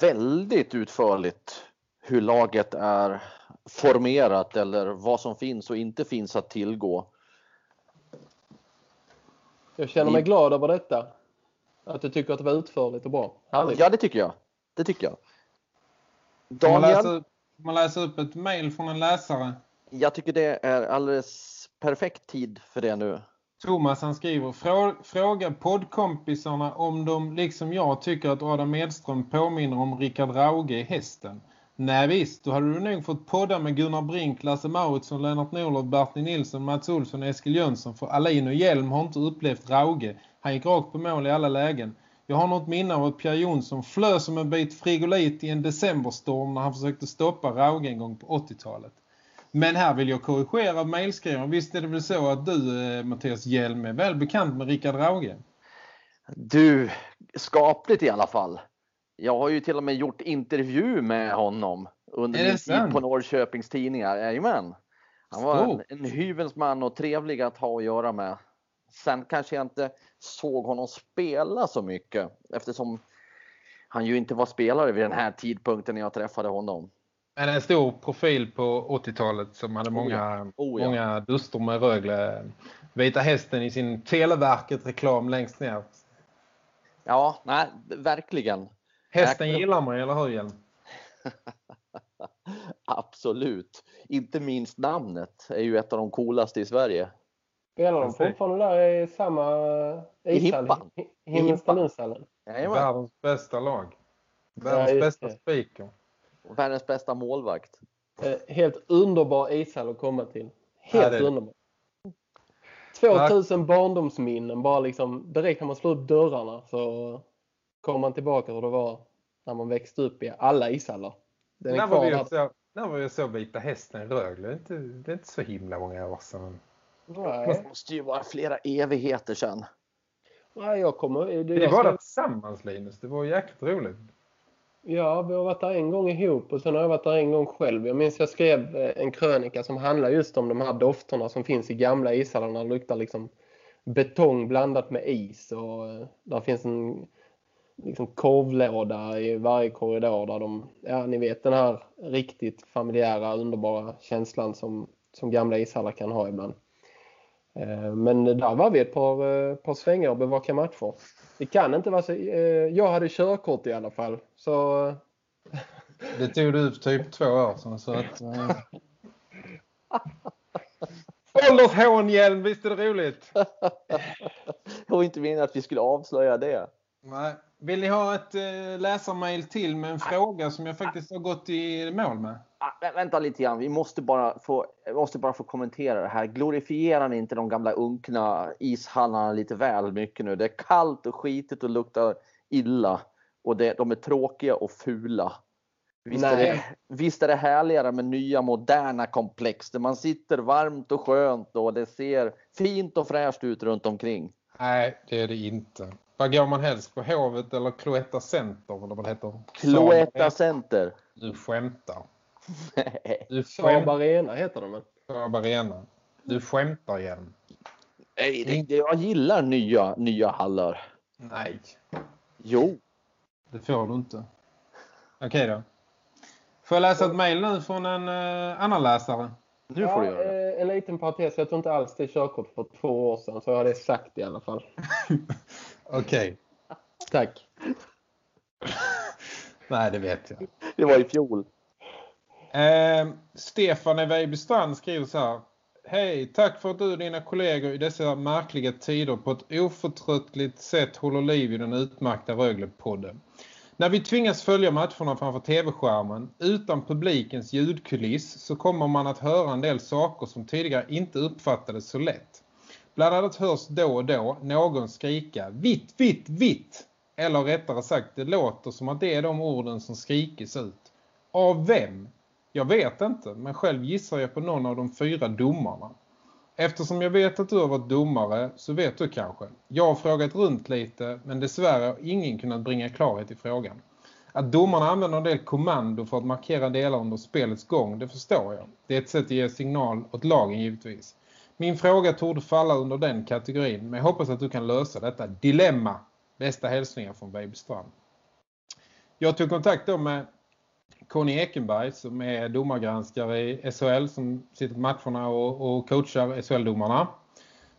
väldigt utförligt hur laget är formerat eller vad som finns och inte finns att tillgå. Jag känner mig glad över detta. Att du tycker att det var utförligt och bra. Härligt. Ja, det tycker jag. Det tycker jag. Man, Daniel, upp- får man läsa upp ett mejl från en läsare? jag tycker det är alldeles perfekt tid för det nu. Thomas han skriver "Frå- Fråga poddkompisarna om de liksom jag tycker att Adam Edström påminner om Rickard Rauge i hästen. Nej visst, då hade du nog fått podda med Gunnar Brink, Lasse Mauritsson, Lennart Norlöf, Bertil Nilsson, Mats Olsson och Eskil Jönsson. För Alin och Hjelm har inte upplevt Rauge. Han gick rakt på mål i alla lägen. Jag har något minne av att Pierre Jonsson flög som en bit frigolit i en decemberstorm när han försökte stoppa Rauge en gång på 80-talet. Men här vill jag korrigera mejlskrivaren. Visst är det väl så att du, eh, Mattias Hjelm, är väl bekant med Rickard Rauge? Du, skapligt i alla fall. Jag har ju till och med gjort intervju med honom under min tid på Norrköpings tidningar. Jajamän. Han var en, en hyvens man och trevlig att ha att göra med. Sen kanske jag inte såg honom spela så mycket eftersom han ju inte var spelare vid den här tidpunkten när jag träffade honom. Men en stor profil på 80-talet som hade många, Oh ja. många dustor med Rögle. Vita hästen i sin Televerket-reklam längst ner. Ja, nej, verkligen. Hästen Jag- gillar man, eller hur Hjelm? Absolut. Inte minst namnet är ju ett av de coolaste i Sverige. Spelar de fortfarande där i samma ishall? I Himmelstalundshallen? Världens bästa lag. Världens Ja, bästa speaker. Världens bästa målvakt. Eh, helt underbar ishall att komma till. Ja, Helt är det. underbar. 2000 barndomsminnen. Bara liksom, direkt när man slår upp dörrarna så kommer man tillbaka hur det var när man växte upp i alla ishallar. Den är När var, vi och så, när var vi så Vita hästen i Rögle? Det är, inte, det är inte så himla många år sedan. Nej, Det måste ju vara flera evigheter sedan. nej, jag kommer... Det, jag var där tillsammans Linus. Det var jäkligt roligt. Ja, vi har varit där en gång ihop och sen har jag varit där en gång själv. Jag minns jag skrev eh, en krönika som handlar just om de här dofterna som finns i gamla ishallarna. Det luktar liksom betong blandat med is och eh, där finns en liksom korvlåda i varje korridor där de, ja ni vet den här riktigt familjära underbara känslan som, som gamla ishallar kan ha ibland. Eh, Men där var vi ett par, eh, par svängar och bevaka matcher. Det kan inte vara så, eh, jag hade körkort i alla fall så Det tog du typ två år sedan. Så att, eh. Åldershån visst är det roligt? Var inte meningen att vi skulle avslöja det. Nej. Vill ni ha ett eh, läsarmail till med en fråga som jag faktiskt har gått i mål med? Ah, vä- vänta lite grann, vi måste bara få, måste bara få kommentera det här. Glorifierar ni inte de gamla unkna ishallarna lite väl mycket nu? Det är kallt och skitigt och luktar illa. Och det, de är tråkiga och fula. Visst är, det, visst är det härligare med nya moderna komplex där man sitter varmt och skönt och det ser fint och fräscht ut runt omkring. Nej, det är det inte. Vad går man helst på? Hovet eller Cloetta Center? Eller vad det heter? Cloetta Center. Du skämtar. Du Saab skämtar, Arena heter de. Saab Arena. Du skämtar igen. Nej, det, det, jag gillar nya, nya hallar. Nej, Jo, det får du inte. Okej då. Får jag läsa ett mejl nu från en eh, annan läsare? nu får du göra det. eh, En liten parentes, jag tror inte alls det är körkort för två år sedan så jag har det sagt i alla fall. Okej. Tack. Nej, det vet jag. Det var i fjol. Eh, Stefan i Vejbystrand skriver så här. Hej, tack för att du och dina kollegor i dessa märkliga tider på ett oförtröttligt sätt håller liv i den utmärkta Rögle-podden. När vi tvingas följa matcherna framför tv-skärmen utan publikens ljudkuliss så kommer man att höra en del saker som tidigare inte uppfattades så lätt. Bland annat hörs då och då någon skrika vitt, vitt, vitt. Eller rättare sagt, det låter som att det är de orden som skrikes ut. Av vem? Jag vet inte, men själv gissar jag på någon av de fyra domarna. Eftersom jag vet att du har varit domare så vet du kanske. Jag har frågat runt lite men dessvärre har ingen kunnat bringa klarhet i frågan. Att domarna använder en del kommando för att markera delar under spelets gång, det förstår jag. Det är ett sätt att ge signal åt lagen givetvis. Min fråga tog falla under den kategorin men jag hoppas att du kan lösa detta dilemma. Bästa hälsningar från Babystrand. Jag tog kontakt då med Conny Ekenberg som är domargranskare i SHL som sitter på matcherna och, och coachar SHL-domarna.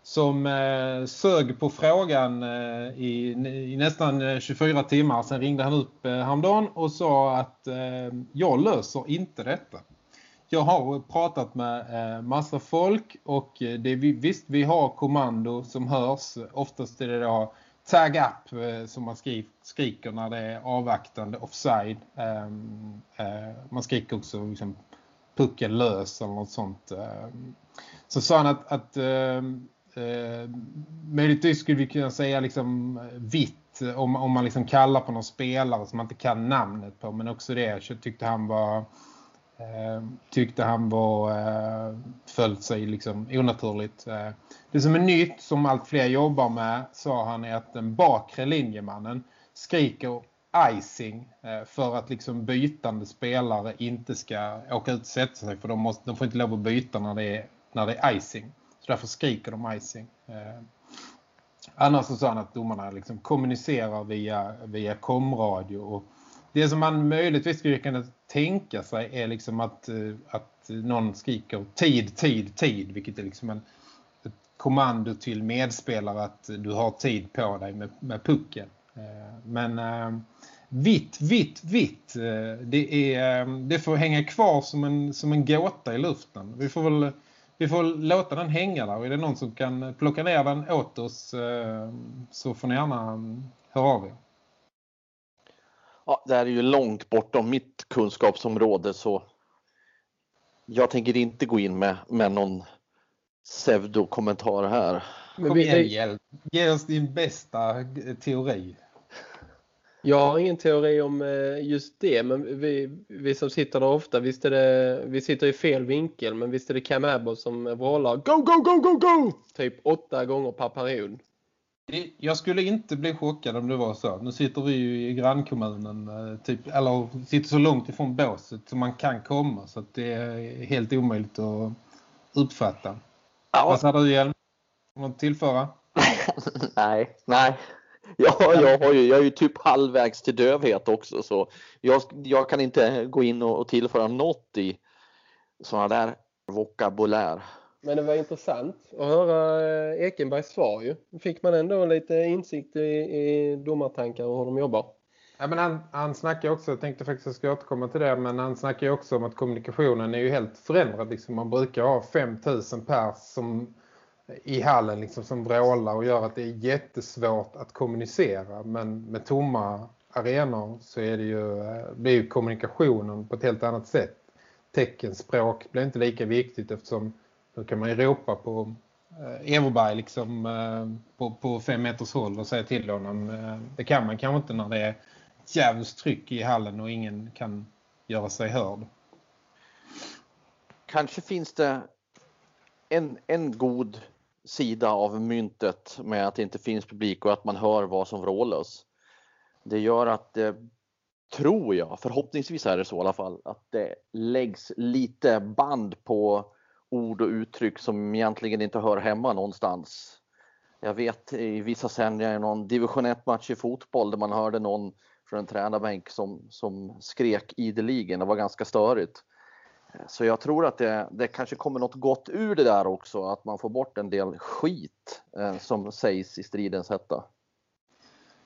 Som eh, sög på frågan eh, i, i, nästan eh, 24 timmar. Sen ringde han upp eh, häromdagen och sa att eh, jag löser inte detta. Jag har pratat med eh, massa folk och eh, det, visst vi har kommando som hörs. Oftast är det då tag up eh, som man skriker när det är avvaktande offside. Ehm, man skriker också liksom, pucken lös eller något sånt. Ehm. Så sa han att, att ehm, möjligtvis skulle vi kunna säga liksom vitt om, om man liksom kallar på någon spelare som man inte kan namnet på. Men också det så tyckte han var Eh, tyckte han var eh, följt sig liksom onaturligt. Eh, det som är nytt som allt fler jobbar med sa han är att den bakre linjemannen skriker icing eh, för att liksom bytande spelare inte ska åka ut och sätta sig för de, måste, de får inte lov att byta när det är, när det är icing. Så därför skriker de icing. Annars så sa han att domarna liksom kommunicerar via, via komradio och det som man möjligtvis skulle kunna tänka sig är liksom att, eh, att någon skriker tid, tid, tid. Vilket är liksom en, ett kommando till medspelare att du har tid på dig med, med pucken. Eh, men eh, vitt, vitt, vitt. Det, är, det får hänga kvar som en, som en gåta i luften. Vi får väl vi får låta den hänga där. Och är det någon som kan plocka ner den åt oss så får ni gärna höra av er. Ja, det här är ju långt bortom mitt kunskapsområde så jag tänker inte gå in med, med någon pseudokommentar här. Kom igen, hjälp. Ge oss din bästa teori. Jag har ingen teori om eh, just det, men vi, vi som sitter där ofta, visst är det, vi sitter i fel vinkel, men visst är det Cam Abbott som vrålar Go, go, go, go, go! Typ åtta gånger per period. Jag skulle inte bli chockad om det var så. Nu sitter vi ju i grannkommunen, eh, typ, eller sitter så långt ifrån båset som man kan komma. Så det är helt omöjligt att uppfatta. Ja. Vad säger du, Hjelm? Något tillföra? nej, nej. Ja, jag, har ju, jag är ju typ halvvägs till dövhet också så jag, jag kan inte gå in och, och tillföra något i sådana där vokabulär. Men det var intressant att höra eh, Ekenbergs svar ju. Fick man ändå lite insikt i, i domartankar och hur de jobbar. Ja, men han, han snackar också, jag tänkte faktiskt att jag ska återkomma till det, men han snackar ju också om att kommunikationen är ju helt förändrad. Liksom man brukar ha 5000 pers som, eh, i hallen liksom, som vrålar och gör att det är jättesvårt att kommunicera. Men med tomma arenor så är det ju, eh, blir ju kommunikationen på ett helt annat sätt. Teckenspråk blir inte lika viktigt eftersom då kan man ju ropa på eh, Everberg liksom eh, på, på fem meters håll och säga till honom. Eh, det kan man kanske inte när det är ett jävligt tryck i hallen och ingen kan göra sig hörd. Kanske finns det en, en god sida av myntet med att det inte finns publik och att man hör vad som vrålas. Det gör att det, tror jag, förhoppningsvis är det så i alla fall, att det läggs lite band på ord och uttryck som egentligen inte hör hemma någonstans. Jag vet i vissa sändningar i någon division 1-match i fotboll där man hörde någon från en tränarbänk som, som skrek ideligen. Det var ganska störigt. Så jag tror att det, det kanske kommer något gott ur det där också, att man får bort en del skit eh, som sägs i stridens hetta.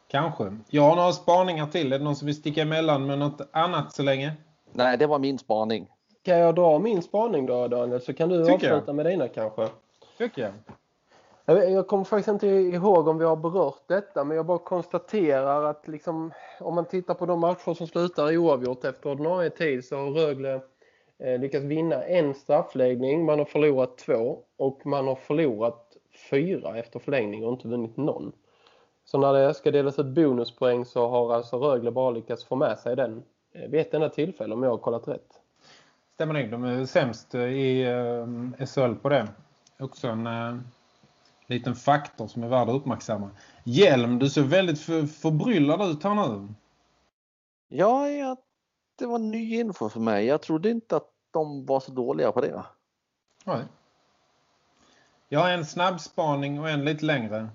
Kanske. Jag har några spaningar till. Är det någon som vill sticka emellan med något annat så länge? Nej, det var min spaning. Kan jag dra min spaning då Daniel så kan du Tycker avsluta jag. med dina kanske? Tycker jag. Jag kommer faktiskt inte ihåg om vi har berört detta men jag bara konstaterar att liksom, om man tittar på de matcher som slutar oavgjort efter ordinarie tid så har Rögle eh, lyckats vinna en straffläggning, man har förlorat två och man har förlorat fyra efter förlängning och inte vunnit någon. Så när det ska delas ut bonuspoäng så har alltså Rögle bara lyckats få med sig den eh, vid ett enda tillfälle om jag har kollat rätt. Stämmer nog, de är sämst i eh, SHL på det. Också en eh, liten faktor som är värd att uppmärksamma. Hjelm, du ser väldigt för, förbryllad ut här nu. Ja, ja, det var ny info för mig. Jag trodde inte att de var så dåliga på det. Nej. Jag har en snabbspaning och en lite längre.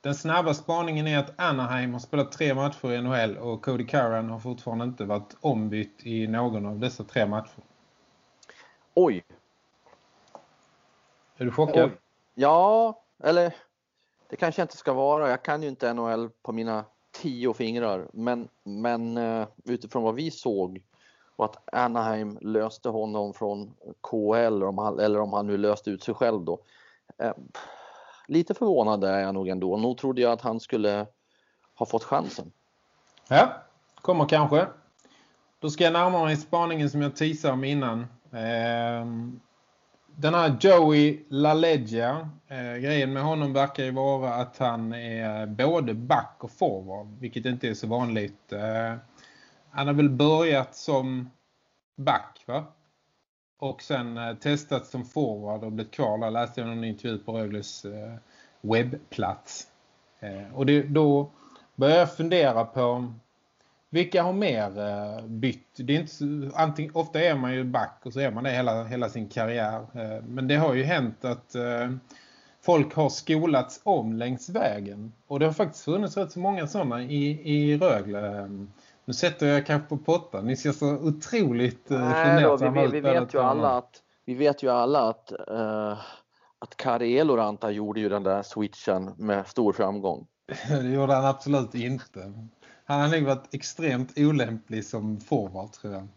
Den snabba spaningen är att Anaheim har spelat tre matcher i NHL och Cody Curran har fortfarande inte varit ombytt i någon av dessa tre matcher. Oj! Är du chockad? Oj. Ja, eller det kanske inte ska vara. Jag kan ju inte NHL på mina tio fingrar. Men, men uh, utifrån vad vi såg och att Anaheim löste honom från KL eller om han, eller om han nu löste ut sig själv då. Uh, lite förvånad är jag nog ändå. Nog trodde jag att han skulle ha fått chansen. Ja, kommer kanske. Då ska jag närma mig spaningen som jag teasade om innan. Ehm, den här Joey LaLeggia, eh, grejen med honom verkar ju vara att han är både back och forward, vilket inte är så vanligt. Eh, han har väl börjat som back va? Och sen eh, testat som forward och blivit kvar. Där läste jag någon intervju på Rögles webbplats. Och det, då börjar jag fundera på vilka har mer eh, bytt? Det är inte, antingen, ofta är man ju back och så är man det hela, hela sin karriär. Eh, men det har ju hänt att eh, folk har skolats om längs vägen. Och det har faktiskt funnits rätt så många sådana i, i Rögle. Nu sätter jag kanske på pottan. Ni ser så otroligt då, vi, vi, vi vet ju alla att vi vet ju alla att uh, att Kari Eloranta gjorde ju den där switchen med stor framgång. det gjorde han absolut inte. Han har nog varit extremt olämplig som forward tror jag.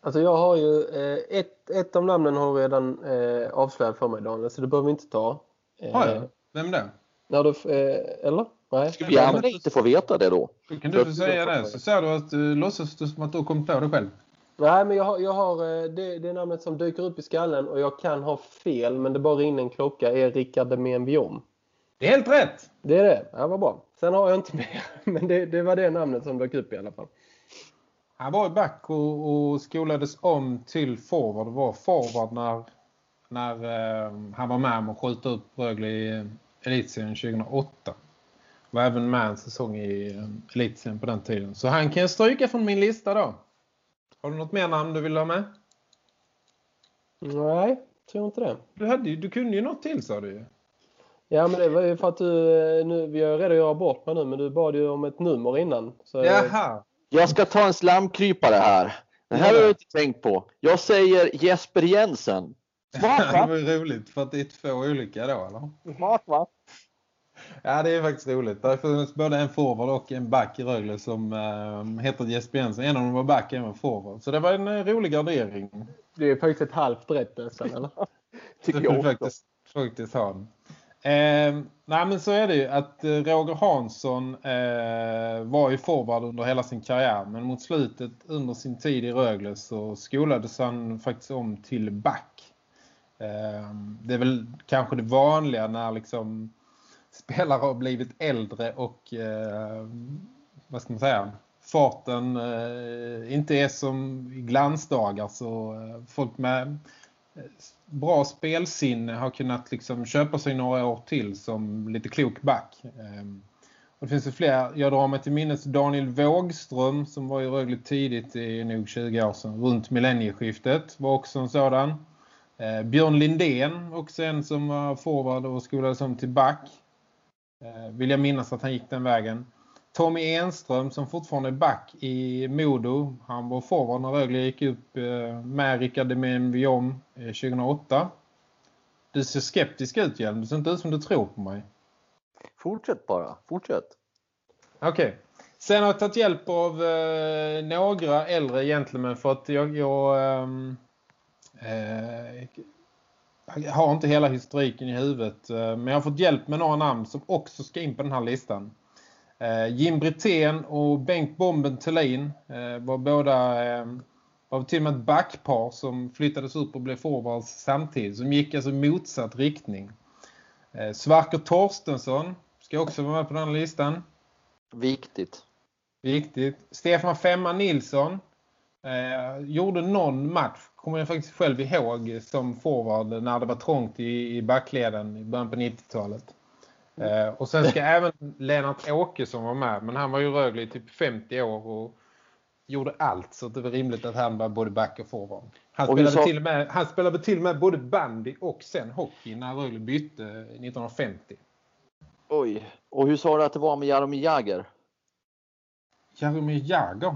Alltså jag har ju eh, ett, ett av namnen har redan eh, avslöjat för mig Daniel så det behöver vi inte ta. Eh, har jag? Vem då? När du, eh, eller? Nej. Ska vi gärna inte få veta det då? Kan du få säga det. Så säger du att du låtsas som att du kom på det själv. Nej, men jag har, jag har eh, det, det namnet som dyker upp i skallen och jag kan ha fel, men det bara rinner en klocka, är Rickard de Menviom. Det är helt rätt! Det är det, ja, vad bra. Sen har jag inte mer, men det, det var det namnet som dök upp i alla fall. Han var back och, och skolades om till forward. Var forward när, när eh, han var med om att skjuta upp Rögle i elitserien 2008. Var även med en säsong i eh, elitserien på den tiden. Så han kan jag stryka från min lista då. Har du något mer namn du vill ha med? Nej, tror inte det. Du, hade, du kunde ju något till sa du ju. Ja, men det var ju för att du, nu, vi är redo att göra bort mig nu, men du bad ju om ett nummer innan. Så Jaha. Jag ska ta en slamkrypare här. Det här har jag inte tänkt på. Jag säger Jesper Jensen. Smart va? det var roligt för att det är två olika då, eller? Smart va? Ja, det är faktiskt roligt. Det har funnits både en forward och en back i Rögle som äh, heter Jesper Jensen. En av dem var back, en var forward. Så det var en äh, rolig gardering. Det är faktiskt ett halvt rätt nästan, eller? Tycker jag också. Faktiskt, faktiskt ha den. Eh, nej men så är det ju att eh, Roger Hansson eh, var ju forward under hela sin karriär. Men mot slutet under sin tid i Rögle så skolades han faktiskt om till back. Eh, det är väl kanske det vanliga när liksom spelare har blivit äldre och eh, vad ska man säga farten eh, inte är som i glansdagar så eh, folk med eh, bra spelsinne har kunnat liksom köpa sig några år till som lite klok back. Ehm, och det finns ju fler. Jag drar mig till minnes Daniel Vågström som var i Rögle tidigt i nog 20 år sedan. Runt millennieskiftet var också en sådan. Eh, Björn Lindén också en som var forward och skolades om till back. Eh, vill jag minnas att han gick den vägen. Tommy Enström som fortfarande är back i Modo. Han var forward när Rögle gick upp eh, med Rickard Demenviom 2008. Eh, du ser skeptisk ut Hjelm. Du ser inte ut som du tror på mig. Fortsätt bara. Fortsätt. Okej. Okay. Sen har jag tagit hjälp av eh, några äldre gentlemen för att jag, jag ehm, eh, jag har inte hela historiken i huvudet. Eh, men jag har fått hjälp med några namn som också ska in på den här listan. Eh, Jim Brithén och Bengt Bomben Thelin eh, var båda var till och med ett backpar som flyttades upp och blev forwards samtidigt. Som gick alltså motsatt riktning. Svarker Torstensson ska också vara med på den här listan. Viktigt. Viktigt. Stefan Femma Nilsson eh, gjorde någon match, kommer jag faktiskt själv ihåg, som forward när det var trångt i, i backleden i början på 90-talet. Eh, och sen ska även Lennart Åkesson vara med, men han var ju Rögle i typ 50 år och gjorde allt så det var rimligt att han var både back och forward. Han, spelade, sa... till med, han spelade till och med både bandy och sen hockey när Rögle bytte 1950. Oj, och hur sa du att det var med Jaromir Jagr? Jaromir Jagr?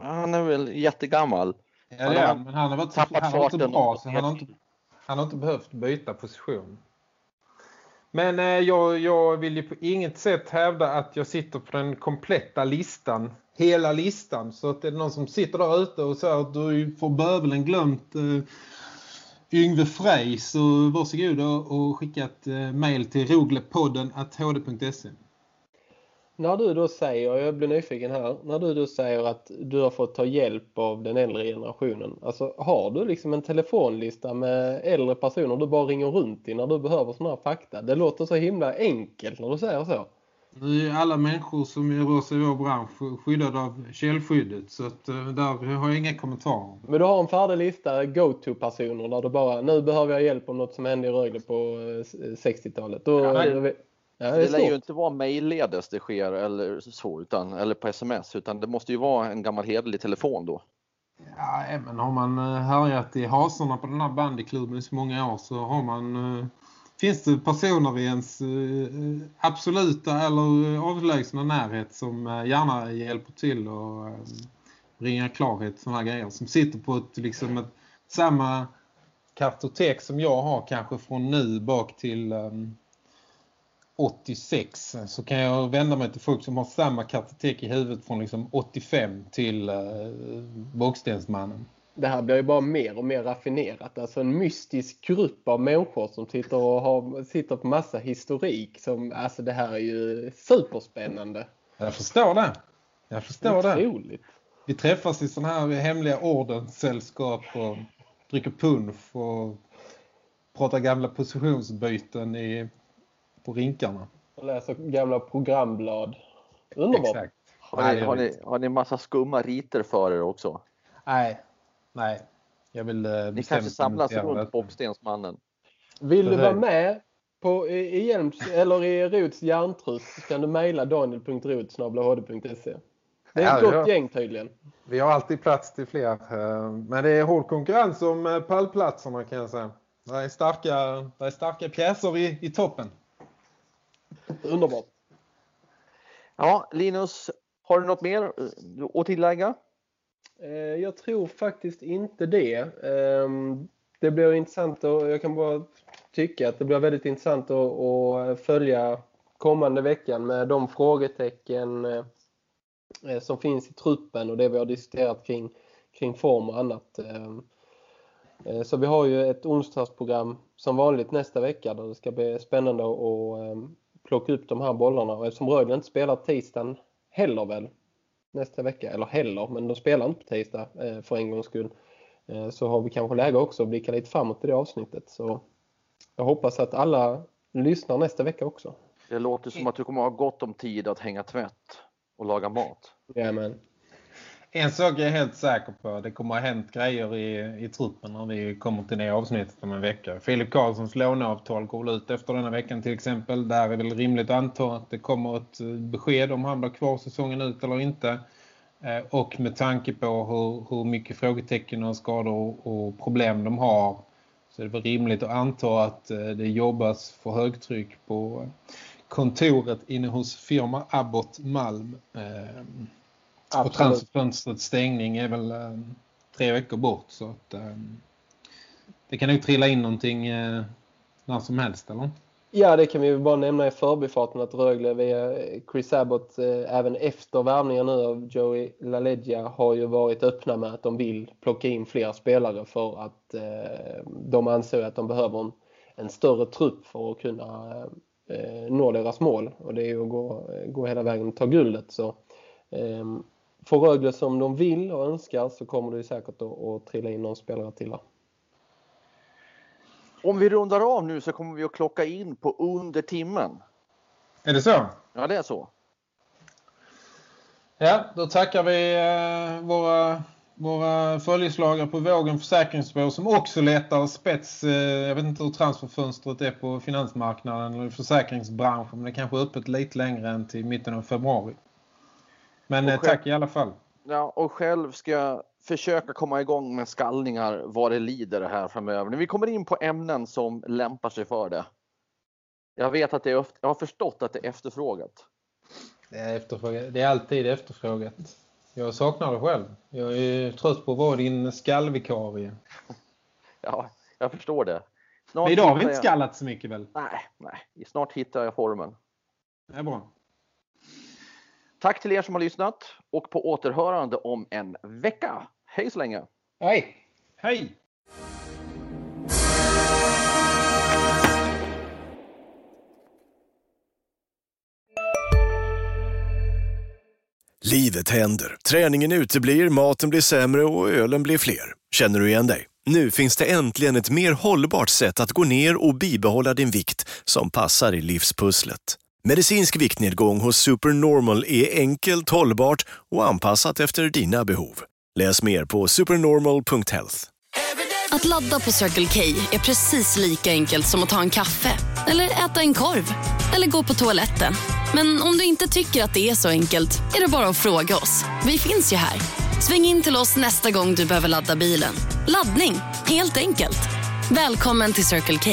Han är väl jättegammal. Ja, det är men han har varit, tappat han har inte bra så han har inte, han har inte behövt byta position. Men eh, jag, jag vill ju på inget sätt hävda att jag sitter på den kompletta listan. Hela listan. Så att det är någon som sitter där ute och säger att du får bövelen glömt eh, Yngve Frey så varsågod och, och skicka ett eh, mail till roglepodden hd.se. När du då säger, jag blir nyfiken här, när du då säger att du har fått ta hjälp av den äldre generationen. Alltså har du liksom en telefonlista med äldre personer du bara ringer runt i när du behöver sådana här fakta? Det låter så himla enkelt när du säger så. Nu är alla människor som rör sig i vår bransch skyddade av källskyddet så att, eh, där har jag inga kommentarer. Men du har en färdig lista go-to-personer där du bara, nu behöver jag hjälp om något som hände i Rögle på 60-talet. Eh, ja, det, ja, det, det lär ju inte vara mejlledes det sker eller så, utan, eller på sms utan det måste ju vara en gammal hederlig telefon då. Ja, men har man eh, härjat i hasorna på den här bandyklubben i så många år så har man finns det personer i ens eh, absoluta eller avlägsna närhet som eh, gärna hjälper till och eh, bringa klarhet sådana här grejer som sitter på ett, liksom ett, samma kartotek som jag har kanske från nu bak till um, 86 så kan jag vända mig till folk som har samma kartotek i huvudet från liksom 85 till uh, Bokstensmannen det här blir ju bara mer och mer raffinerat. Alltså en mystisk grupp av människor som sitter och har, sitter på massa historik. Som, alltså det här är ju superspännande. Jag förstår det. Jag förstår Otroligt. det. Vi träffas i sådana här hemliga ordenssällskap och dricker punch och pratar gamla positionsbyten i, på rinkarna. Och läser gamla programblad. Underbart. Exakt. Har ni, har, ni, har ni massa skumma riter för er också? Nej, Nej, jag vill eh, Ni kanske samlas runt Bockstensmannen. Vill du vara med på, i, Hjälms, eller i Rots järntrust så kan du mejla daniel.rot.hd.se. Det är ett ja, gott gäng tydligen. Vi har alltid plats till fler. Eh, men det är hård konkurrens om eh, pallplatserna kan jag säga. Det är starka, det är starka pjäser i, i toppen. Underbart. Ja, Linus, har du något mer att tillägga? Eh, jag tror faktiskt inte det. Ehm, det blir intressant och jag kan bara tycka att det blir väldigt intressant att följa kommande veckan med de frågetecken eh, som finns i truppen och det vi har diskuterat kring, kring form och annat. Ehm, eh, så vi har ju ett onsdagsprogram som vanligt nästa vecka där det ska bli spännande att plocka upp de här bollarna. Och eftersom Rögle inte spelar tisdagen heller väl nästa vecka, eller heller, men de spelar inte på tisdag eh, för en gångs skull. Eh, så har vi kanske läge också att blicka lite framåt i det avsnittet. Så jag hoppas att alla lyssnar nästa vecka också. Det låter som att du kommer att ha gott om tid att hänga tvätt och laga mat. Jajamän. En sak är jag helt säker på. Det kommer att ha hänt grejer i, i truppen när vi kommer till det avsnittet om en vecka. Filip Karlssons låneavtal går ut efter denna veckan till exempel. Där är väl rimligt att anta att det kommer ett eh, besked om han blir kvar säsongen ut eller inte. Eh, och med tanke på hur, hur mycket frågetecken och skador och problem de har så är det väl rimligt att anta att eh, det jobbas för högtryck på kontoret inne hos firma Abbott Malm. Och transferfönstrets stängning är väl eh, tre veckor bort så att eh, det kan nog trilla in någonting eh, när som helst eller? Ja, det kan vi bara nämna i förbifarten att Rögle via Chris Abbott eh, även efter värvningen nu av Joey LaLeggia har ju varit öppna med att de vill plocka in fler spelare för att eh, de anser att de behöver en, en större trupp för att kunna nå deras mål och det är ju att gå, gå hela vägen och ta guldet. Så eh, får Rögle som de vill och önskar så kommer det ju säkert att, att trilla in någon spelare till där. Om vi rundar av nu så kommer vi att klocka in på under timmen. Är det så? Ja, det är så. Ja, då tackar vi eh, våra, våra följeslagare på Vågen Försäkringsbyrå som också letar spets. Eh, jag vet inte hur transferfönstret är på finansmarknaden eller försäkringsbranschen. Men det kanske är öppet lite längre än till mitten av februari. Men eh, tack i alla fall. Ja, och själv ska jag försöka komma igång med skallningar vad det lider här framöver. Vi kommer in på ämnen som lämpar sig för det. Jag vet att det är, jag har förstått att det är efterfrågat. Det är, efterfrågat. det är alltid efterfrågat. Jag saknar det själv. Jag är trött på att vara din skallvikarie. Ja, jag förstår det. Snart Men idag har vi inte skallat så mycket väl? Nej, nej. Snart hittar jag formen. Det är bra. Tack till er som har lyssnat och på återhörande om en vecka. Hej så länge! Hej! Hej! Livet händer. Träningen uteblir, maten blir sämre och ölen blir fler. Känner du igen dig? Nu finns det äntligen ett mer hållbart sätt att gå ner och bibehålla din vikt som passar i livspusslet. Medicinsk viktnedgång hos Supernormal är enkelt, hållbart och anpassat efter dina behov. Läs mer på supernormal.health. Att ladda på Circle K är precis lika enkelt som att ta en kaffe eller äta en korv eller gå på toaletten. Men om du inte tycker att det är så enkelt är det bara att fråga oss. Vi finns ju här. Sväng in till oss nästa gång du behöver ladda bilen. Laddning, helt enkelt. Välkommen till Circle K.